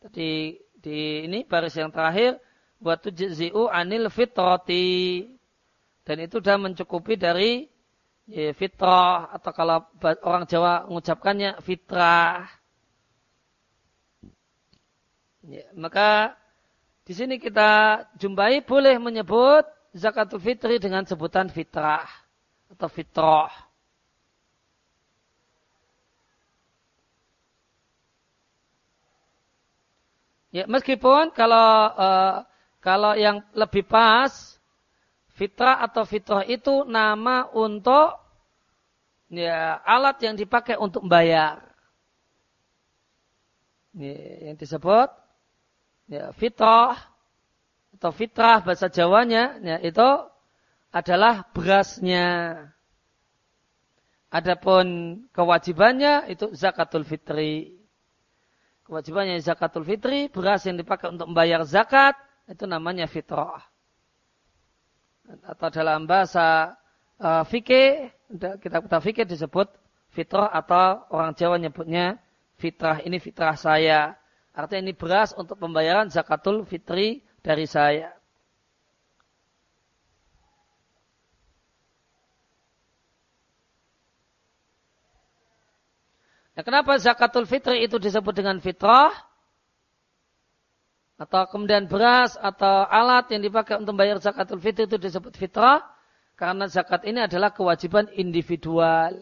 Tadi di ini baris yang terakhir buat tujzi'u anil fitrati. Dan itu sudah mencukupi dari ya, fitrah atau kalau orang Jawa mengucapkannya fitrah. Ya, maka di sini kita jumpai boleh menyebut zakatul fitri dengan sebutan fitrah atau fitrah. Ya, meskipun kalau uh, kalau yang lebih pas fitrah atau fitrah itu nama untuk ya alat yang dipakai untuk membayar. Ya, yang disebut ya, fitrah atau fitrah bahasa Jawanya ya, itu adalah berasnya. Adapun kewajibannya itu zakatul fitri. kewajibannya zakatul fitri, beras yang dipakai untuk membayar zakat, itu namanya fitrah. Atau dalam bahasa uh, fikih, kita kita fikih disebut fitrah atau orang Jawa nyebutnya fitrah. Ini fitrah saya. Artinya ini beras untuk pembayaran zakatul fitri dari saya. Nah, kenapa zakatul fitri itu disebut dengan fitrah? Atau kemudian beras atau alat yang dipakai untuk bayar zakatul fitri itu disebut fitrah? Karena zakat ini adalah kewajiban individual.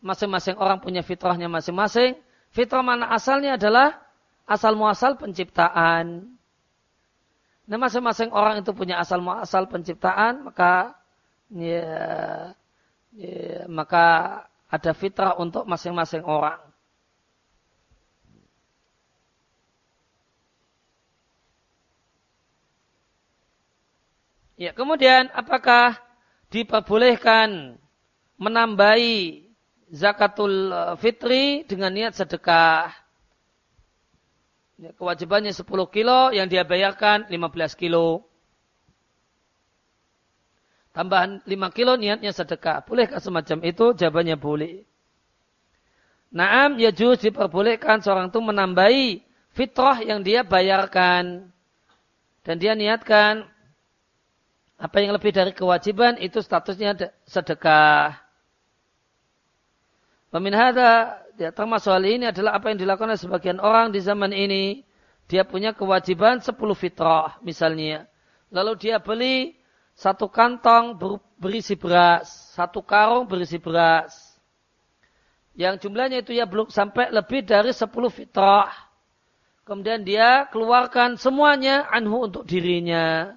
Masing-masing orang punya fitrahnya masing-masing. Fitrah mana asalnya adalah asal muasal penciptaan. Nah masing-masing orang itu punya asal muasal penciptaan, maka ya, ya, maka ada fitrah untuk masing-masing orang. Ya, kemudian apakah diperbolehkan menambahi zakatul eh, fitri dengan niat sedekah? Ya, kewajibannya 10 kilo yang dia bayarkan 15 kilo. Tambahan 5 kilo niatnya sedekah. Bolehkah semacam itu? Jawabannya boleh. Naam ya juz diperbolehkan seorang itu menambahi fitrah yang dia bayarkan. Dan dia niatkan apa yang lebih dari kewajiban itu statusnya sedekah. Hada, ya, termasuk hal ini adalah apa yang dilakukan oleh sebagian orang di zaman ini. Dia punya kewajiban 10 fitrah misalnya. Lalu dia beli satu kantong berisi beras, satu karung berisi beras. Yang jumlahnya itu ya belum sampai lebih dari sepuluh fitrah. Kemudian dia keluarkan semuanya anhu untuk dirinya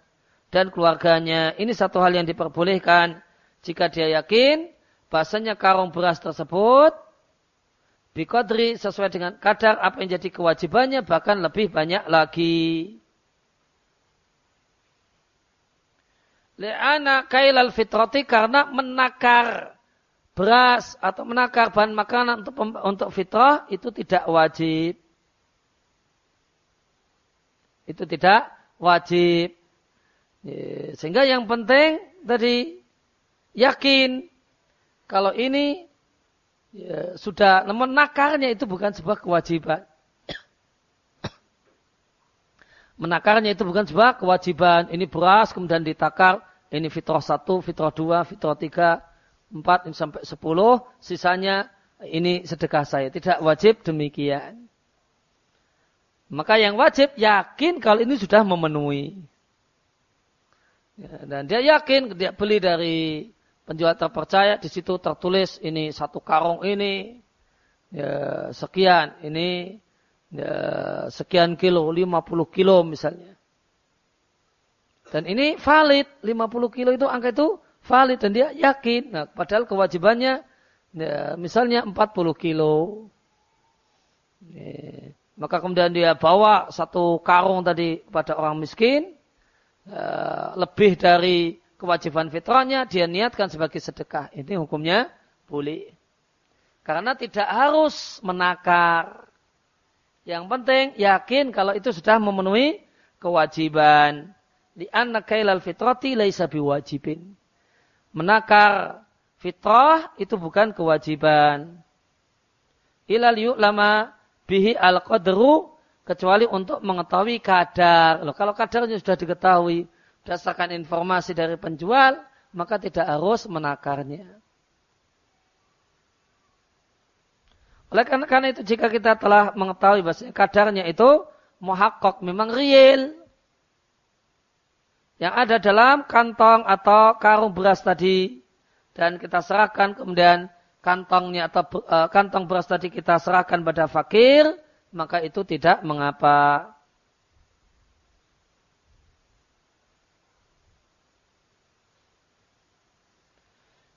dan keluarganya. Ini satu hal yang diperbolehkan jika dia yakin bahasanya karung beras tersebut bikodri sesuai dengan kadar apa yang jadi kewajibannya bahkan lebih banyak lagi. Le'ana kailal fitrati karena menakar beras atau menakar bahan makanan untuk untuk fitrah itu tidak wajib. Itu tidak wajib. Sehingga yang penting tadi yakin kalau ini ya, sudah namun nakarnya itu bukan sebuah kewajiban. Menakarnya itu bukan sebuah kewajiban. Ini beras kemudian ditakar ini fitrah satu, fitrah dua, fitrah tiga, empat, sampai sepuluh. Sisanya ini sedekah saya. Tidak wajib demikian. Maka yang wajib yakin kalau ini sudah memenuhi. Ya, dan dia yakin dia beli dari penjual terpercaya di situ tertulis ini satu karung ini ya, sekian ini ya, sekian kilo 50 kilo misalnya dan ini valid, 50 kilo itu angka itu valid dan dia yakin. Nah, padahal kewajibannya ya, misalnya 40 kilo. Ini. Maka kemudian dia bawa satu karung tadi kepada orang miskin. Ya, lebih dari kewajiban fitrahnya, dia niatkan sebagai sedekah. Ini hukumnya boleh. Karena tidak harus menakar. Yang penting yakin kalau itu sudah memenuhi kewajiban. Di anak kailal fitrati laisa biwajibin. Menakar fitrah itu bukan kewajiban. Ilal lama bihi al qadru kecuali untuk mengetahui kadar. Loh, kalau kadarnya sudah diketahui berdasarkan informasi dari penjual, maka tidak harus menakarnya. Oleh karena, itu jika kita telah mengetahui bahwa kadarnya itu muhakkok memang real, yang ada dalam kantong atau karung beras tadi dan kita serahkan kemudian kantongnya atau uh, kantong beras tadi kita serahkan pada fakir maka itu tidak mengapa.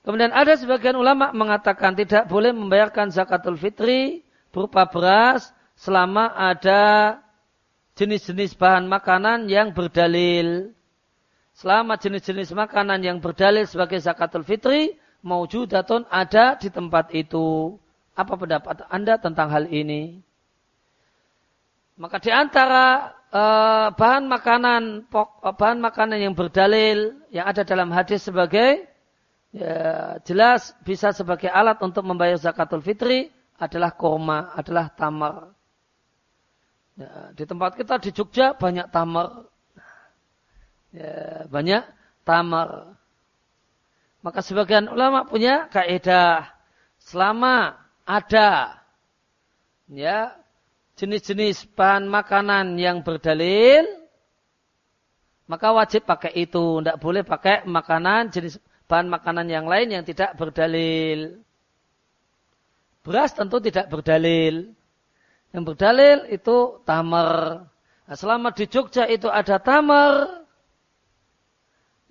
Kemudian ada sebagian ulama mengatakan tidak boleh membayarkan zakatul fitri berupa beras selama ada jenis-jenis bahan makanan yang berdalil selama jenis-jenis makanan yang berdalil sebagai zakatul fitri maujudatun ada di tempat itu. Apa pendapat Anda tentang hal ini? Maka di antara uh, bahan makanan pok, bahan makanan yang berdalil yang ada dalam hadis sebagai ya, jelas bisa sebagai alat untuk membayar zakatul fitri adalah kurma, adalah tamar. Ya, di tempat kita di Jogja banyak tamar. Ya, banyak tamar. Maka sebagian ulama punya kaidah selama ada ya jenis-jenis bahan makanan yang berdalil maka wajib pakai itu, tidak boleh pakai makanan jenis bahan makanan yang lain yang tidak berdalil. Beras tentu tidak berdalil. Yang berdalil itu tamar. Nah, selama di Jogja itu ada tamar,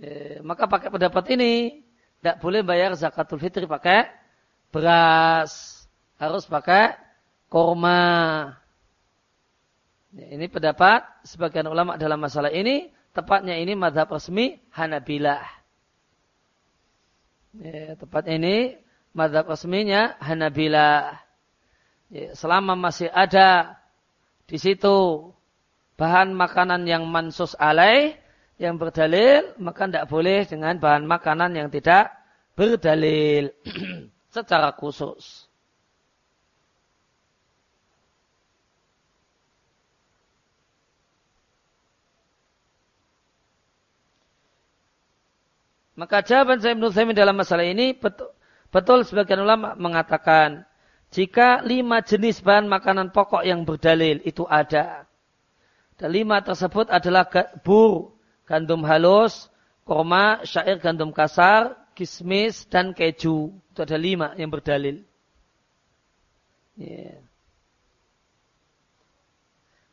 eh, maka pakai pendapat ini tidak boleh bayar zakatul fitri pakai beras. Harus pakai korma. Ya, ini pendapat sebagian ulama dalam masalah ini. Tepatnya ini madhab resmi Hanabilah. Ya, tepatnya ini madhab resminya Hanabilah. Ya, selama masih ada di situ bahan makanan yang mansus alaih, yang berdalil, maka tidak boleh dengan bahan makanan yang tidak berdalil secara khusus. Maka jawaban saya menurut saya dalam masalah ini betul, betul sebagian ulama mengatakan jika lima jenis bahan makanan pokok yang berdalil itu ada. Dan lima tersebut adalah bur, gandum halus, korma, syair gandum kasar, kismis, dan keju. Itu ada lima yang berdalil. Yeah.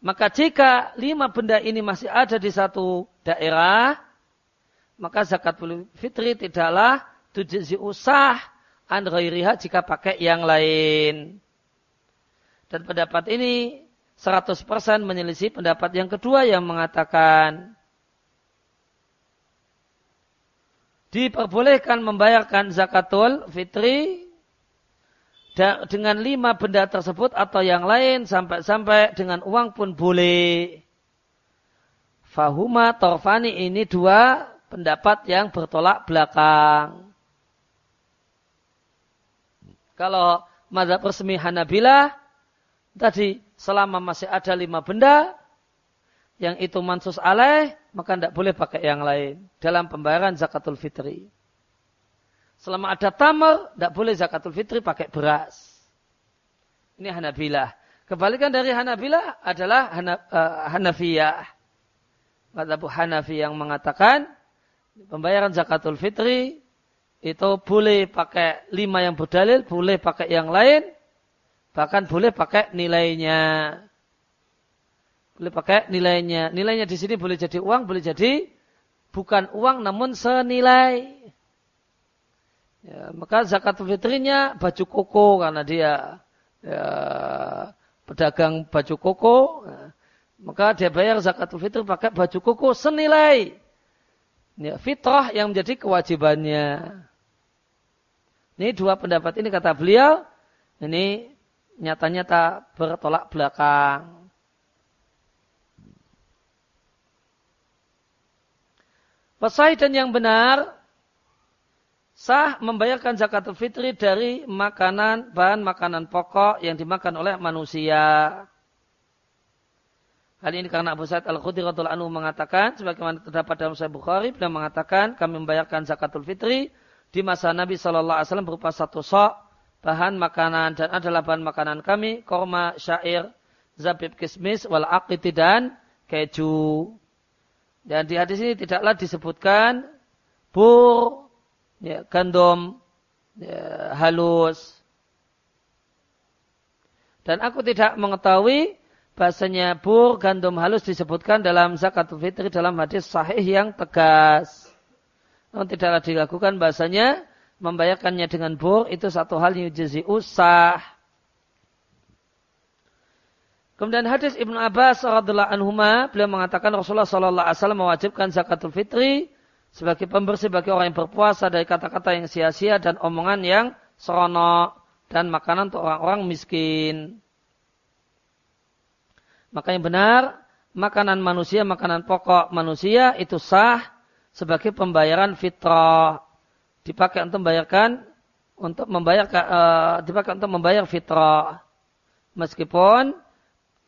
Maka jika lima benda ini masih ada di satu daerah, maka zakat fitri tidaklah tujuh usah an ghairiha jika pakai yang lain. Dan pendapat ini 100% menyelisih pendapat yang kedua yang mengatakan diperbolehkan membayarkan zakatul fitri dengan lima benda tersebut atau yang lain sampai-sampai dengan uang pun boleh. Fahuma torfani ini dua pendapat yang bertolak belakang. Kalau madhab resmi Hanabilah, tadi selama masih ada lima benda, yang itu mansus alaih, maka tidak boleh pakai yang lain dalam pembayaran zakatul fitri. Selama ada tamar, tidak boleh zakatul fitri pakai beras. Ini Hanabilah. Kebalikan dari Hanabilah adalah uh, Hanafiyah. Madhabu Hanafi yang mengatakan pembayaran zakatul fitri itu boleh pakai lima yang berdalil, boleh pakai yang lain, bahkan boleh pakai nilainya. Boleh pakai nilainya. Nilainya di sini boleh jadi uang, boleh jadi bukan uang namun senilai. Ya, maka zakat fitrinya baju koko karena dia ya, pedagang baju koko. Ya, maka dia bayar zakat fitri pakai baju koko senilai fitrah yang menjadi kewajibannya. Ini dua pendapat ini kata beliau, ini nyata-nyata bertolak belakang. Pesai dan yang benar sah membayarkan zakat fitri dari makanan bahan makanan pokok yang dimakan oleh manusia. Hal ini karena Abu Sa'id Al-Khudri radhiyallahu anhu mengatakan sebagaimana terdapat dalam Sahih Bukhari beliau mengatakan kami membayarkan zakatul fitri di masa Nabi wasallam berupa satu sok bahan makanan dan adalah bahan makanan kami korma, syair, zabib kismis, wal aqiti dan keju. Dan di hadis ini tidaklah disebutkan bur, ya, gandum ya, halus. Dan aku tidak mengetahui bahasanya bur, gandum halus disebutkan dalam zakatul fitri dalam hadis sahih yang tegas. Namun tidaklah dilakukan bahasanya membayarkannya dengan bur itu satu hal yang jadi usah. Kemudian hadis Ibnu Abbas radhiallahu anhu beliau mengatakan Rasulullah sallallahu alaihi wasallam mewajibkan zakatul fitri sebagai pembersih bagi orang yang berpuasa dari kata-kata yang sia-sia dan omongan yang seronok. dan makanan untuk orang-orang miskin. Maka yang benar, makanan manusia, makanan pokok manusia itu sah sebagai pembayaran fitrah. Dipakai untuk membayarkan untuk membayar uh, dipakai untuk membayar fitrah. Meskipun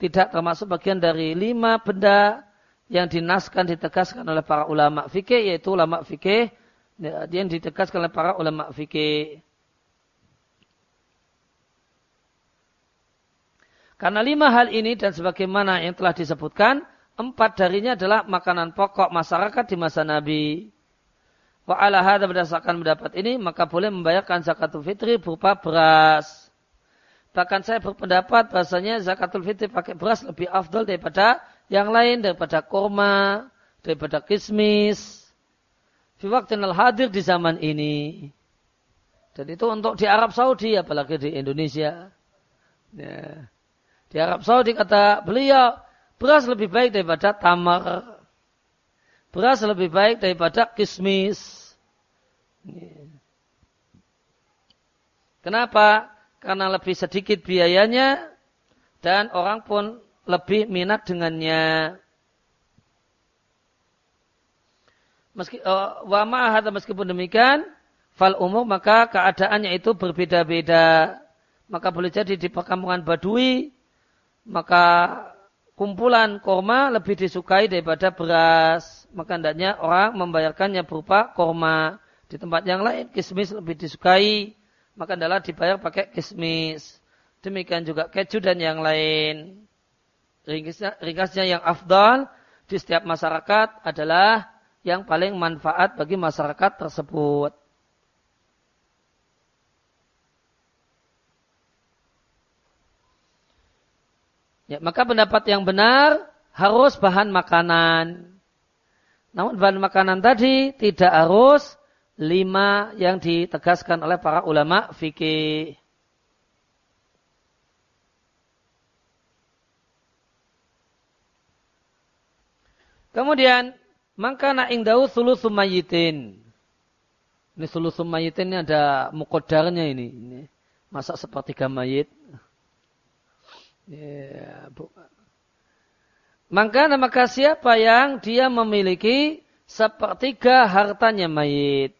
tidak termasuk bagian dari lima benda yang dinaskan ditegaskan oleh para ulama fikih yaitu ulama fikih ya, yang ditegaskan oleh para ulama fikih. Karena lima hal ini dan sebagaimana yang telah disebutkan, empat darinya adalah makanan pokok masyarakat di masa Nabi. Wa ala hadha berdasarkan pendapat ini, maka boleh membayarkan zakatul fitri berupa beras. Bahkan saya berpendapat bahasanya zakatul fitri pakai beras lebih afdol daripada yang lain, daripada korma, daripada kismis. Fi waktu hadir di zaman ini. Dan itu untuk di Arab Saudi, apalagi di Indonesia. Ya. Di Arab Saudi kata beliau, beras lebih baik daripada tamar. Beras lebih baik daripada kismis. Kenapa? Karena lebih sedikit biayanya dan orang pun lebih minat dengannya. Meski ma'ahata meskipun demikian, fal umur maka keadaannya itu berbeda-beda. Maka boleh jadi di perkampungan Badui maka kumpulan korma lebih disukai daripada beras. Maka hendaknya orang membayarkannya berupa korma. Di tempat yang lain kismis lebih disukai. Maka adalah dibayar pakai kismis. Demikian juga keju dan yang lain. Ringkasnya, ringkasnya yang afdal di setiap masyarakat adalah yang paling manfaat bagi masyarakat tersebut. Ya, maka pendapat yang benar harus bahan makanan. Namun bahan makanan tadi tidak harus lima yang ditegaskan oleh para ulama fikih. Kemudian, maka ingdahu sulusum mayitin. Ini sulusum mayitin ini ada mukodarnya ini. ini. Masak sepertiga mayit. Ya, maka maka siapa yang dia memiliki sepertiga hartanya mayit.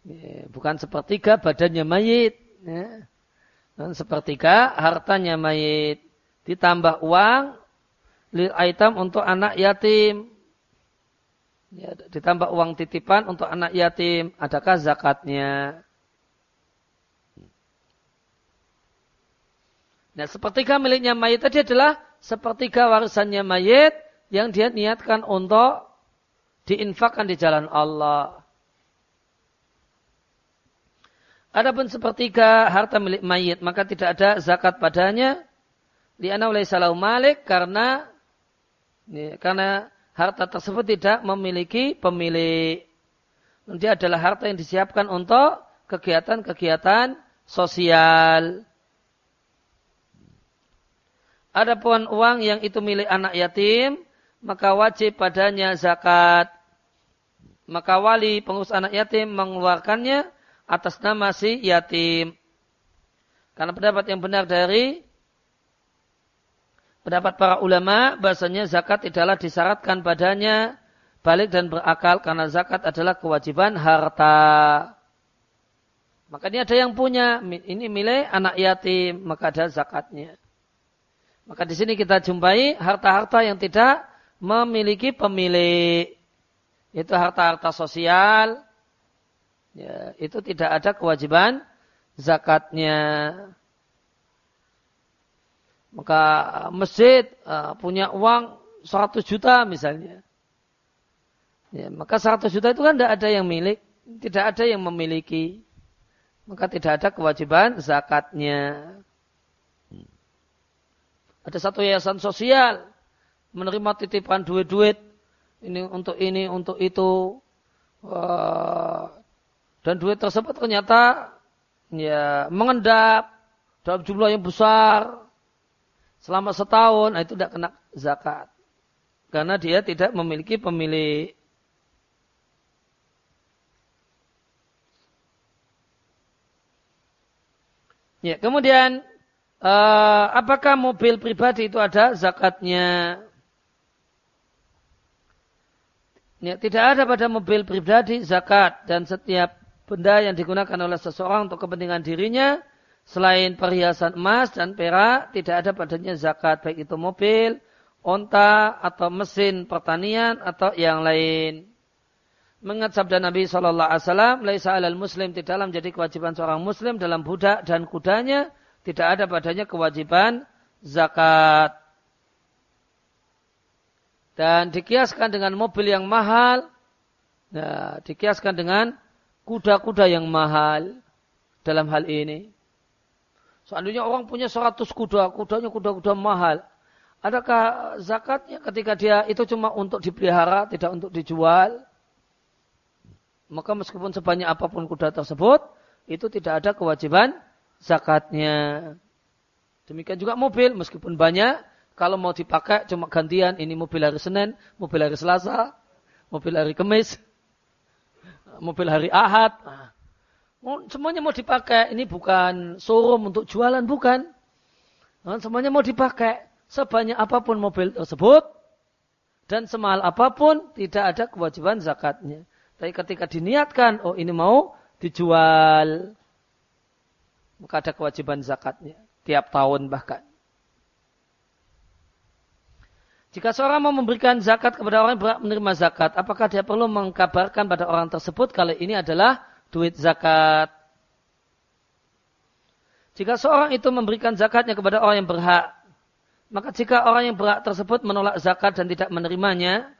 Ya, bukan sepertiga badannya mayit. Ya. Sepertiga hartanya mayit. Ditambah uang lil item untuk anak yatim. Ya, ditambah uang titipan untuk anak yatim. Adakah zakatnya? Nah, sepertiga miliknya mayit tadi adalah sepertiga warisannya mayit yang dia niatkan untuk diinfakkan di jalan Allah. Adapun sepertiga harta milik mayit, maka tidak ada zakat padanya. Liana oleh salau malik karena karena harta tersebut tidak memiliki pemilik. Dia adalah harta yang disiapkan untuk kegiatan-kegiatan sosial. Adapun uang yang itu milik anak yatim, maka wajib padanya zakat. Maka wali pengurus anak yatim mengeluarkannya atas nama si yatim. Karena pendapat yang benar dari pendapat para ulama bahasanya zakat tidaklah disyaratkan padanya balik dan berakal karena zakat adalah kewajiban harta. Maka ini ada yang punya, ini milik anak yatim, maka ada zakatnya. Maka di sini kita jumpai harta-harta yang tidak memiliki pemilik. Itu harta-harta sosial. Ya, itu tidak ada kewajiban zakatnya. Maka masjid uh, punya uang 100 juta misalnya. Ya, maka 100 juta itu kan tidak ada yang milik. Tidak ada yang memiliki. Maka tidak ada kewajiban zakatnya. Ada satu yayasan sosial menerima titipan duit-duit ini untuk ini untuk itu. Dan duit tersebut ternyata ya mengendap dalam jumlah yang besar selama setahun. Nah itu tidak kena zakat. Karena dia tidak memiliki pemilik. Ya, kemudian uh, apakah mobil pribadi itu ada zakatnya? Ya, tidak ada pada mobil pribadi zakat dan setiap benda yang digunakan oleh seseorang untuk kepentingan dirinya selain perhiasan emas dan perak tidak ada padanya zakat baik itu mobil, onta atau mesin pertanian atau yang lain. Mengat sabda Nabi Shallallahu Alaihi Wasallam, "Laisa alal Muslim tidak menjadi kewajiban seorang Muslim dalam budak dan kudanya tidak ada padanya kewajiban zakat." Dan dikiaskan dengan mobil yang mahal, nah, dikiaskan dengan kuda-kuda yang mahal dalam hal ini. Seandainya orang punya 100 kuda, kudanya kuda-kuda mahal. Adakah zakatnya ketika dia itu cuma untuk dipelihara, tidak untuk dijual? Maka meskipun sebanyak apa pun kuda tersebut, itu tidak ada kewajiban zakatnya. Demikian juga mobil, meskipun banyak, kalau mau dipakai cuma gantian, ini mobil hari Senin, mobil hari Selasa, mobil hari Kamis, mobil hari Ahad. Semuanya mau dipakai. Ini bukan showroom untuk jualan, bukan. Nah, semuanya mau dipakai. Sebanyak apa pun mobil tersebut, dan semahal apa pun, tidak ada kewajiban zakatnya. Tapi ketika diniatkan, oh ini mau dijual, maka ada kewajiban zakatnya. Tiap tahun bahkan. Jika seorang mau memberikan zakat kepada orang yang menerima zakat, apakah dia perlu mengkabarkan pada orang tersebut kalau ini adalah duit zakat? Jika seorang itu memberikan zakatnya kepada orang yang berhak, maka jika orang yang berhak tersebut menolak zakat dan tidak menerimanya,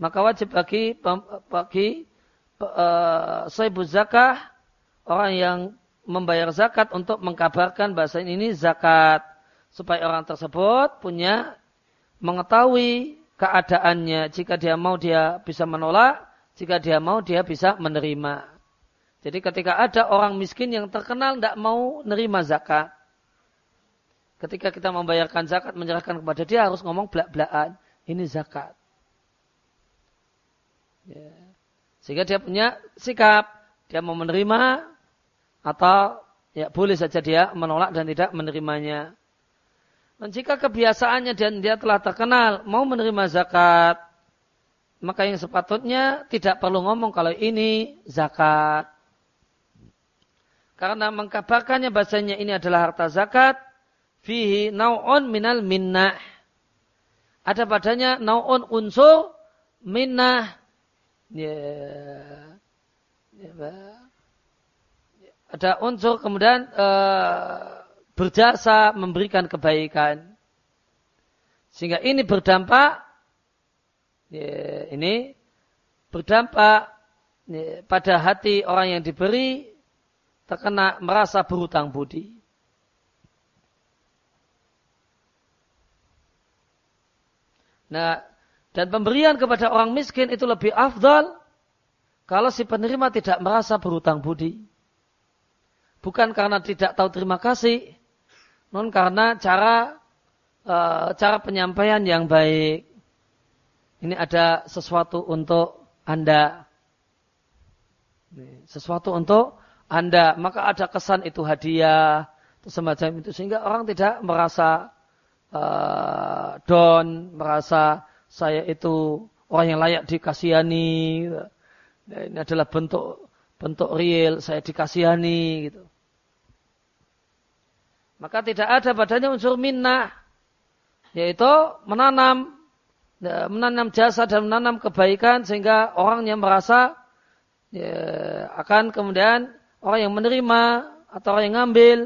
maka wajib bagi bagi uh, zakah orang yang membayar zakat untuk mengkabarkan bahasa ini zakat supaya orang tersebut punya mengetahui keadaannya. Jika dia mau dia bisa menolak, jika dia mau dia bisa menerima. Jadi ketika ada orang miskin yang terkenal tidak mau nerima zakat. Ketika kita membayarkan zakat, menyerahkan kepada dia harus ngomong belak-belakan. Ini zakat. Ya. Sehingga dia punya sikap. Dia mau menerima atau ya boleh saja dia menolak dan tidak menerimanya. Dan jika kebiasaannya dan dia telah terkenal mau menerima zakat, maka yang sepatutnya tidak perlu ngomong kalau ini zakat. Karena mengkabarkannya bahasanya ini adalah harta zakat, fihi nau'un minal minnah. Ada padanya nau'un unsur minnah. Ya. ya ada unsur kemudian uh, berjasa memberikan kebaikan. Sehingga ini berdampak, ya, ini berdampak ya, pada hati orang yang diberi terkena merasa berhutang budi. Nah, dan pemberian kepada orang miskin itu lebih afdal kalau si penerima tidak merasa berhutang budi. Bukan karena tidak tahu terima kasih, non karena cara uh, cara penyampaian yang baik. Ini ada sesuatu untuk Anda. Sesuatu untuk Anda. Maka ada kesan itu hadiah. Semacam itu. Sehingga orang tidak merasa uh, down. Merasa saya itu orang yang layak dikasihani. Ini adalah bentuk bentuk real. Saya dikasihani. Gitu. Maka tidak ada badannya unsur minnah. Yaitu menanam ya, menanam jasa dan menanam kebaikan sehingga orang yang merasa ya, akan kemudian orang yang menerima atau orang yang ngambil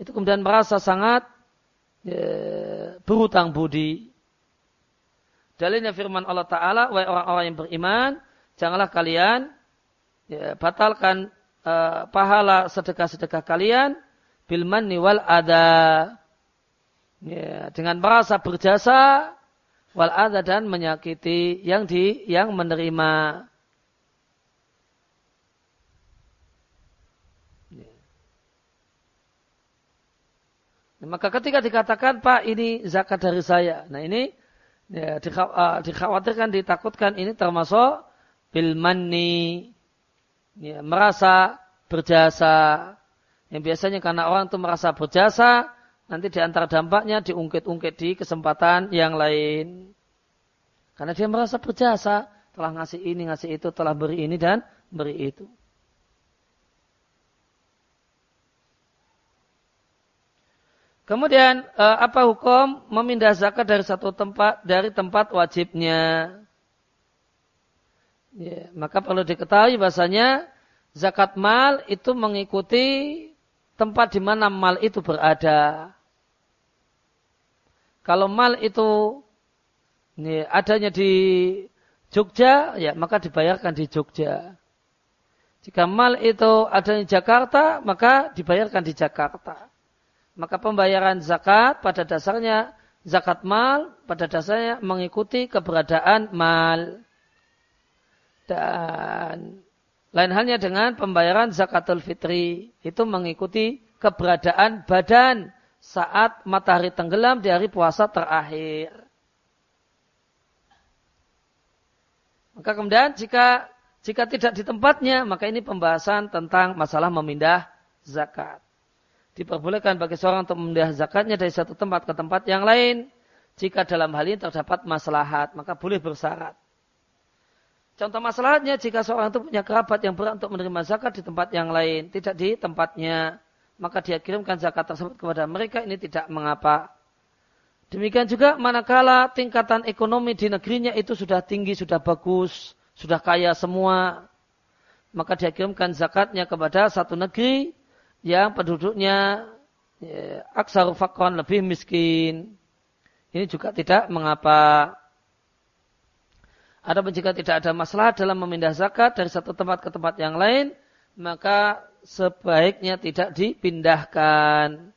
itu kemudian merasa sangat ya, berhutang budi. Dalilnya firman Allah Ta'ala, wahai orang-orang yang beriman, janganlah kalian ya, batalkan uh, pahala sedekah-sedekah kalian bilman wal ada ya, dengan merasa berjasa wal ada dan menyakiti yang di yang menerima. Ya. nah, maka ketika dikatakan Pak ini zakat dari saya. Nah ini ya, uh, dikhawatirkan ditakutkan ini termasuk bilmanni ya, merasa berjasa Yang biasanya karena orang itu merasa berjasa, nanti di antara dampaknya diungkit-ungkit di kesempatan yang lain. Karena dia merasa berjasa, telah ngasih ini, ngasih itu, telah beri ini dan beri itu. Kemudian eh, apa hukum memindah zakat dari satu tempat dari tempat wajibnya? Ya, maka perlu diketahui bahasanya zakat mal itu mengikuti tempat di mana mal itu berada. Kalau mal itu ini adanya di Jogja, ya maka dibayarkan di Jogja. Jika mal itu adanya di Jakarta, maka dibayarkan di Jakarta maka pembayaran zakat pada dasarnya zakat mal pada dasarnya mengikuti keberadaan mal dan lain halnya dengan pembayaran zakatul fitri itu mengikuti keberadaan badan saat matahari tenggelam di hari puasa terakhir. Maka kemudian jika jika tidak di tempatnya maka ini pembahasan tentang masalah memindah zakat diperbolehkan bagi seorang untuk memindah zakatnya dari satu tempat ke tempat yang lain. Jika dalam hal ini terdapat maslahat, maka boleh bersyarat. Contoh masalahnya jika seorang itu punya kerabat yang berat untuk menerima zakat di tempat yang lain, tidak di tempatnya, maka dia kirimkan zakat tersebut kepada mereka, ini tidak mengapa. Demikian juga manakala tingkatan ekonomi di negerinya itu sudah tinggi, sudah bagus, sudah kaya semua, maka dia kirimkan zakatnya kepada satu negeri yang penduduknya ya, lebih miskin. Ini juga tidak mengapa. Ada jika tidak ada masalah dalam memindah zakat dari satu tempat ke tempat yang lain, maka sebaiknya tidak dipindahkan.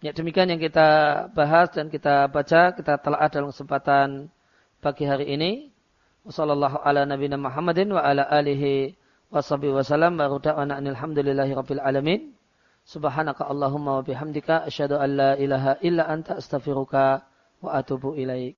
Ya demikian yang kita bahas dan kita baca, kita telah ada dalam kesempatan pagi hari ini. Wassalamualaikum ala nabiyina Muhammadin wa ala alihi washabihi wasallam wa da'wana alhamdulillahi rabbil alamin. Subhanaka Allahumma wa bihamdika asyhadu an la ilaha illa anta astaghfiruka wa atubu ilaik.